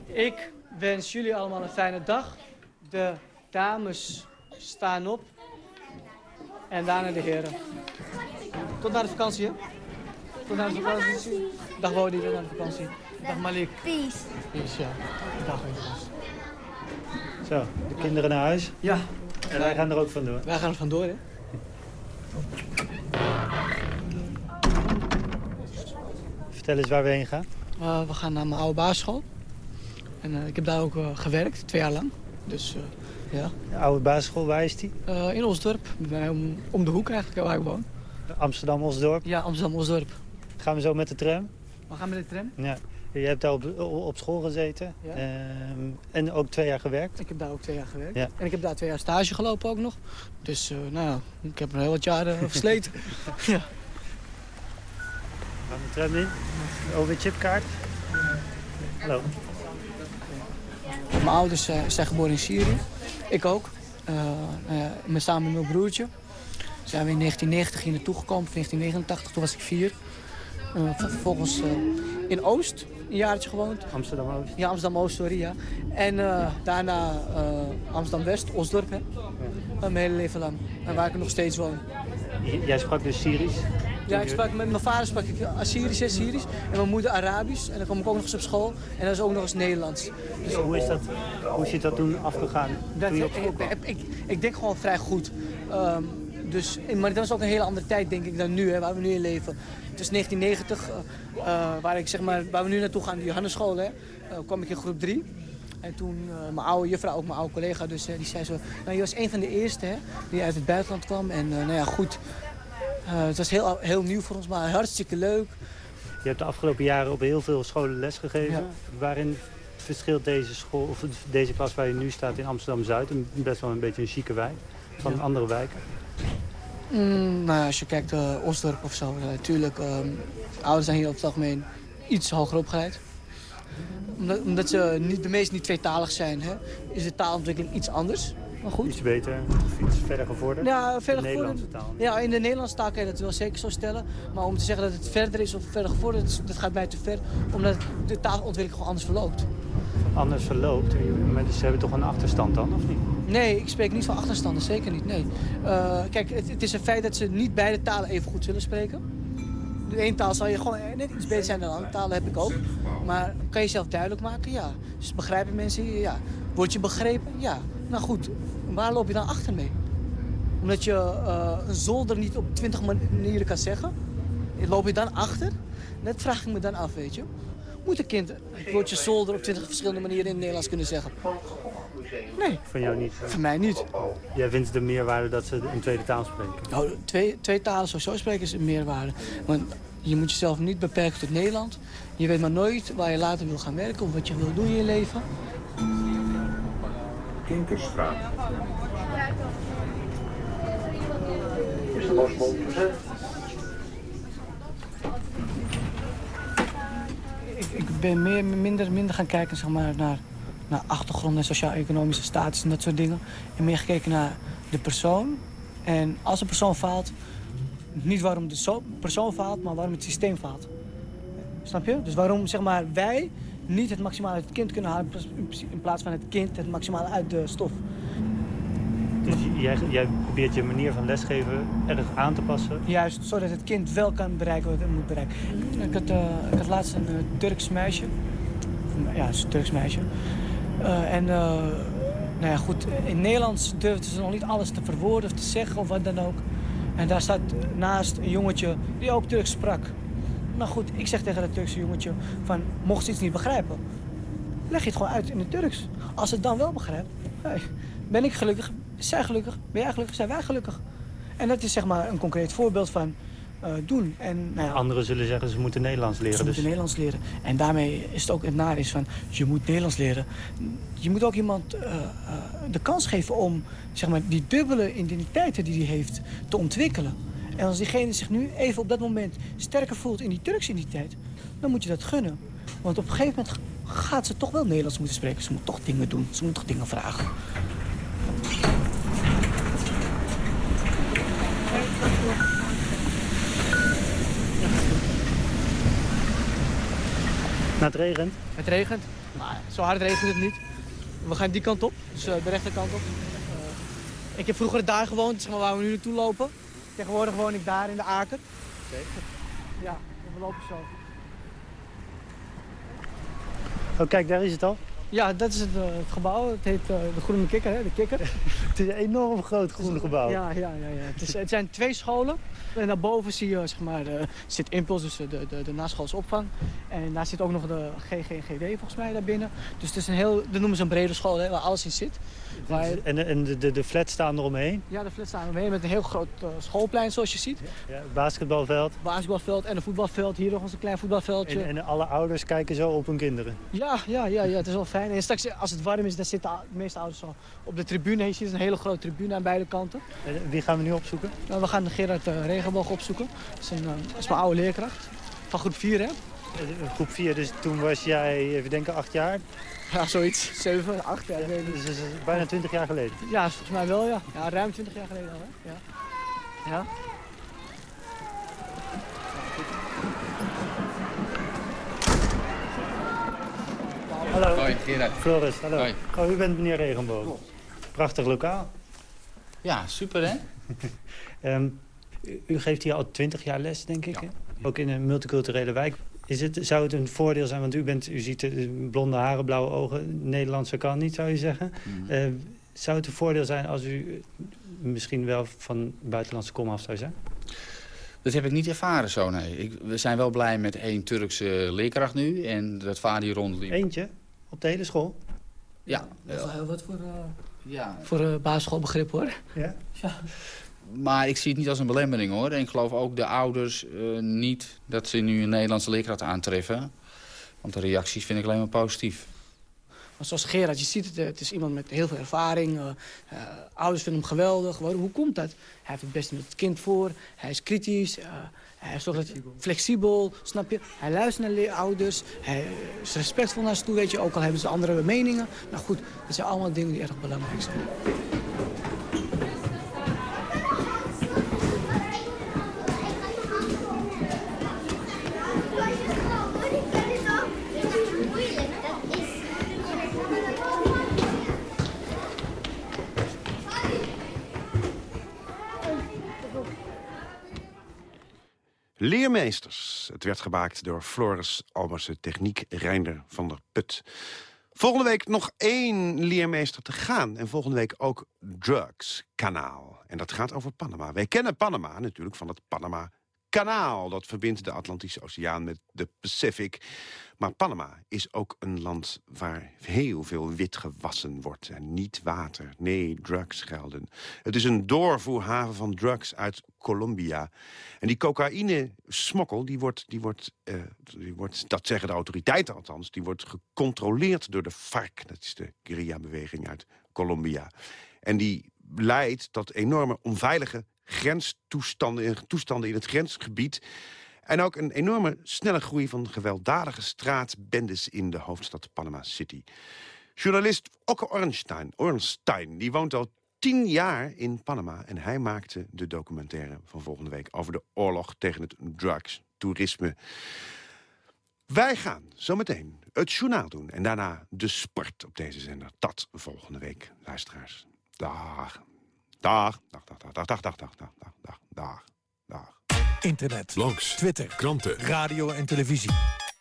Ik wens jullie allemaal een fijne dag. De dames staan op. En daarna de heren. Tot na de vakantie, hè? Tot na de vakantie. Dag Wodi, tot na de vakantie. Dag Malik. Peace. Peace, ja. Dag Wodi. Zo, de kinderen naar huis? Ja. En wij gaan er ook vandoor. Wij gaan er vandoor, hè? Vertel eens waar we heen gaan. Uh, we gaan naar mijn oude basisschool. En uh, ik heb daar ook uh, gewerkt, twee jaar lang. Dus ja. De oude basisschool, waar is die? in Osdorp, om, om, de hoek eigenlijk, waar ik woon. Amsterdam-Osdorp? Ja, Amsterdam-Osdorp. Gaan we zo met de tram? We gaan met de tram? Ja. Je hebt daar op, op school gezeten ja. um, en ook twee jaar gewerkt? Ik heb daar ook twee jaar gewerkt. Ja. En ik heb daar twee jaar stage gelopen ook nog. Dus nou ja, ik heb er heel wat jaren versleten. ja. De tram in? OV-chipkaart? Hallo. Mijn ouders uh, zijn geboren in Syrië. Ik ook. Uh, met, samen met mijn broertje. Zijn we in 1990 hier naartoe gekomen, 1989, toen was ik vier. Vervolgens in Oost een jaartje gewoond. Amsterdam-Oost? Ja, Amsterdam-Oost, sorry, ja. En uh, daarna Amsterdam-West, Osdorp, hè. Ja. Mijn hele leven lang. En waar ik nog steeds woon. J jij sprak dus Syrisch? Ja, ik sprak, met mijn vader sprak ik Assyrisch en Syrisch. En mijn moeder Arabisch. En dan kwam ik ook nog eens op school. En dat is ook nog eens Nederlands. Dus hoe, is dat, hoe is dat toen afgegaan? Dat, toen ik, ik, ik, denk gewoon vrij goed. Um, dus, maar dat was ook een hele andere tijd, denk ik, dan nu, hè, waar we nu in leven. Het is 1990, uh, uh, waar, ik, zeg maar, waar we nu naartoe gaan, de Johannesschool, hè, uh, kwam ik in groep 3. En toen mijn oude juffrouw, ook mijn oude collega, dus, die zei zo... Nou, je was een van de eerste hè, die uit het buitenland kwam. En nou ja, goed, het was heel, heel nieuw voor ons, maar hartstikke leuk. Je hebt de afgelopen jaren op heel veel scholen lesgegeven. Ja. Waarin verschilt deze school, of deze klas waar je nu staat in Amsterdam-Zuid... best wel een beetje een chique wijk, van ja. andere wijken? Mm, nou, als je kijkt uh, Osdorp of zo, natuurlijk. Uh, ouders zijn hier over het algemeen iets hoger opgeleid. Omdat, omdat ze niet, de meesten niet tweetalig zijn, hè, is de taalontwikkeling iets anders. Maar goed. Iets beter, of iets verder gevorderd? Ja, verder de gevorderd. Nederlandse taal. Ja, in de Nederlandse taal kan je dat wel zeker zo stellen. Maar om te zeggen dat het verder is of verder gevorderd, dat gaat mij te ver. Omdat de taalontwikkeling gewoon anders verloopt. Anders verloopt? Maar ze hebben toch een achterstand dan, of niet? Nee, ik spreek niet van achterstanden, zeker niet, nee. Uh, kijk, het, het, is een feit dat ze niet beide talen even goed zullen spreken. De ene taal zal je gewoon net iets beter zijn dan de andere talen, heb ik ook. Maar kan je zelf duidelijk maken? Ja. Dus begrijpen mensen? Ja. Word je begrepen? Ja. Nou goed, waar loop je dan achter mee? Omdat je uh, een zolder niet op twintig manieren kan zeggen? Loop je dan achter? Dat vraag ik me dan af, weet je. Moet een kind het woordje zolder op twintig verschillende manieren in het Nederlands kunnen zeggen? Nee. Van jou niet? Van mij niet. Jij vindt de meerwaarde dat ze een tweede taal spreken? Nou, twee, twee talen sowieso spreken is een meerwaarde. Want je moet jezelf niet beperken tot Nederland. Je weet maar nooit waar je later wil gaan werken of wat je wil doen in je leven. Kinkerstraat. Is de losbol verzet? Ik, ik ben meer, minder, minder gaan kijken zeg maar, naar, naar achtergrond en sociaal-economische status en dat soort dingen. En meer gekeken naar de persoon. En als een persoon faalt, niet waarom de persoon faalt, maar waarom het systeem faalt. Snap je? Dus waarom zeg maar, wij niet het maximale uit het kind kunnen halen... in plaats van het kind het maximale uit de stof. Dus jij, jij probeert je manier van lesgeven erg aan te passen? Juist, zodat het kind wel kan bereiken wat het moet bereiken. Ik had, uh, ik had laatst een uh, Turks meisje. Ja, het is een Turks meisje. Uh, en nou ja, goed, in Nederlands durfde ze nog niet alles te verwoorden of te zeggen of wat dan ook. En daar staat naast een jongetje die ook Turks sprak. Nou goed, ik zeg tegen dat Turkse jongetje van, mocht ze iets niet begrijpen, leg je het gewoon uit in het Turks. Als het dan wel begrijpt, hey, ben ik gelukkig, is zij gelukkig, ben jij gelukkig, zijn wij gelukkig. En dat is zeg maar een concreet voorbeeld van eh, doen. En, nou ja, Anderen zullen zeggen ze moeten Nederlands leren. ze dus. moeten Nederlands leren. En daarmee is het ook het naar is van, je moet Nederlands leren. Je moet ook iemand eh, eh, de kans geven om zeg maar, die dubbele identiteiten die hij heeft te ontwikkelen. En als diegene zich nu even op dat moment sterker voelt in die Turkse identiteit, dan moet je dat gunnen. Want op een gegeven moment gaat ze toch wel Nederlands moeten spreken. Ze moet toch dingen doen, ze moet toch dingen vragen. Nou, het regent. Het regent, maar zo hard regent het niet. We gaan die kant op, dus eh, de rechterkant op. Eh, ik heb vroeger daar gewoond, zeg maar, waar we nu naartoe lopen. Tegenwoordig woon ik daar in de Aker. Ja, we lopen zo. Oh, kijk, daar is het al. Ja, dat is het, eh, het gebouw. Het heet eh, de Groene Kikker, hè? de Kikker. Het is een enorm groot groen gebouw. Ja, ja, ja. ja. Het, is, het zijn twee scholen. En daarboven zie je, zeg maar, de, zit Impuls, dus de, de, de naschoolse opvang. En daar zit ook nog de GG en GD volgens mij daarbinnen. Dus het is een heel, dat noemen ze een brede school, hè, waar alles in zit. Waar, En, en de, de, de flats staan eromheen. ja, de flats staan mee met een heel groot eh, schoolplein zoals je ziet. Ja, basketbalveld. Basketbalveld en een voetbalveld. Hier nog eens een klein voetbalveldje. En, en alle ouders kijken zo op hun kinderen. Ja, ja, ja, ja, het is wel fijn. En straks, als het warm is, dan zitten de meeste ouders al op de tribune. Je ziet een hele grote tribune aan beide kanten. En wie gaan we nu opzoeken? Nou, we gaan Gerard uh, Regenboog opzoeken. Dat is, een, eh, dat is mijn oude leerkracht. Van groep 4, hè? Eh, Groep 4, dus toen was jij, even denken, acht jaar. Ja, zoiets. 7, 8 jaar, niet. Dus dat is bijna twintig jaar geleden. Ja, volgens mij wel, ja. Ja, ruim 20 jaar geleden al, hè? Ja. ja. Hallo. Hoi, Gerard. Floris, hallo. Hoi. Oh, u bent meneer Regenboog. Prachtig lokaal. Ja, super hè? Ehm, u, u geeft hier al twintig jaar les, denk ik. hè? Ook in een multiculturele wijk. Is het, zou het een voordeel zijn, want u, bent, u ziet eh, blonde haren, blauwe ogen. Nederlandse kan niet, zou je zeggen. Mhm. Eh, zou het een voordeel zijn als u eh, misschien wel van buitenlandse kom af zou zijn? Dat heb ik niet ervaren zo, nee. Ik, we zijn wel blij met één Turkse leerkracht nu. En dat vader hier rondliep. Eentje? Op de hele school? Ja. Dat is wel heel wat voor, uh, ja. voor uh, basisschoolbegrip, hoor. Ja? ja. Maar ik zie het niet als een belemmering, hoor. En ik geloof ook de ouders uh, niet dat ze nu een Nederlandse leerkracht aantreffen. Want de reacties vind ik alleen maar positief. Maar zoals Gerard, je ziet het, het is iemand met heel veel ervaring. Uh, uh, ouders vinden hem geweldig. Hoe komt dat? Hij heeft het beste met het kind voor. Hij is kritisch. Uh, hij is flexibel. flexibel, snap je? Hij luistert naar ouders. Hij is respectvol naar ze toe, weet je. Ook al hebben ze andere meningen. Nou goed, dat zijn allemaal dingen die erg belangrijk zijn. Leermeesters. Het werd gemaakt door Floris Alberse Techniek Reinder van der Put. Volgende week nog één leermeester te gaan. En volgende week ook Drugs Kanaal. En dat gaat over Panama. Wij kennen Panama natuurlijk van het Panama Kanaal. Dat verbindt de Atlantische Oceaan met de Pacific. Maar Panama is ook een land waar heel veel wit gewassen wordt. En niet water, nee, drugs gelden. Het is een doorvoerhaven van drugs uit Colombia. En die cocaïne-smokkel, die wordt, die wordt, uh, die wordt, dat zeggen de autoriteiten althans... die wordt gecontroleerd door de FARC. Dat is de guerrilla-beweging uit Colombia. En die leidt tot enorme onveilige grenstoestanden toestanden in het grensgebied... En ook een enorme snelle groei van gewelddadige straatbendes in de hoofdstad Panama City. Journalist Okke Ornstein, Ornstein die woont al tien jaar in Panama... en hij maakte de documentaire van volgende week... over de oorlog tegen het drugstoerisme. Wij gaan zometeen het journaal doen en daarna de sport op deze zender. Dat volgende week, luisteraars. Dag. Dag. Dag, dag, dag, dag, dag, dag, dag, dag, dag, dag, dag. Internet, blogs, Twitter, kranten, radio en televisie.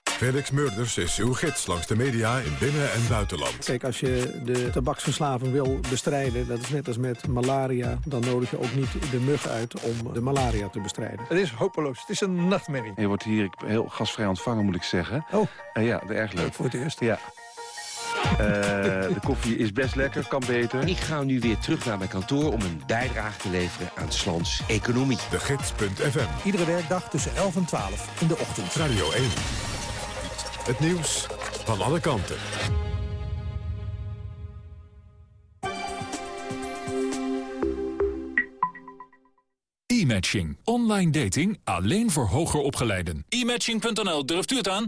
Felix Murders is uw gids langs de media in binnen- en buitenland. Kijk, als je de tabaksverslaving wil bestrijden, dat is net als met malaria... dan nodig je ook niet de mug uit om de malaria te bestrijden. Het is hopeloos. Het is een nachtmerrie. Je wordt hier heel gastvrij ontvangen, moet ik zeggen. Oh. Uh, ja, erg leuk. Voor het eerst. Ja. Uh, de koffie is best lekker, kan beter. Ik ga nu weer terug naar mijn kantoor om een bijdrage te leveren aan Slans economie. De Gids.fm. Iedere werkdag tussen 11 en 12 in de ochtend. Radio 1. Het nieuws van alle kanten. E-matching. Online dating alleen voor hoger opgeleiden. E-matching.nl, durft u het aan?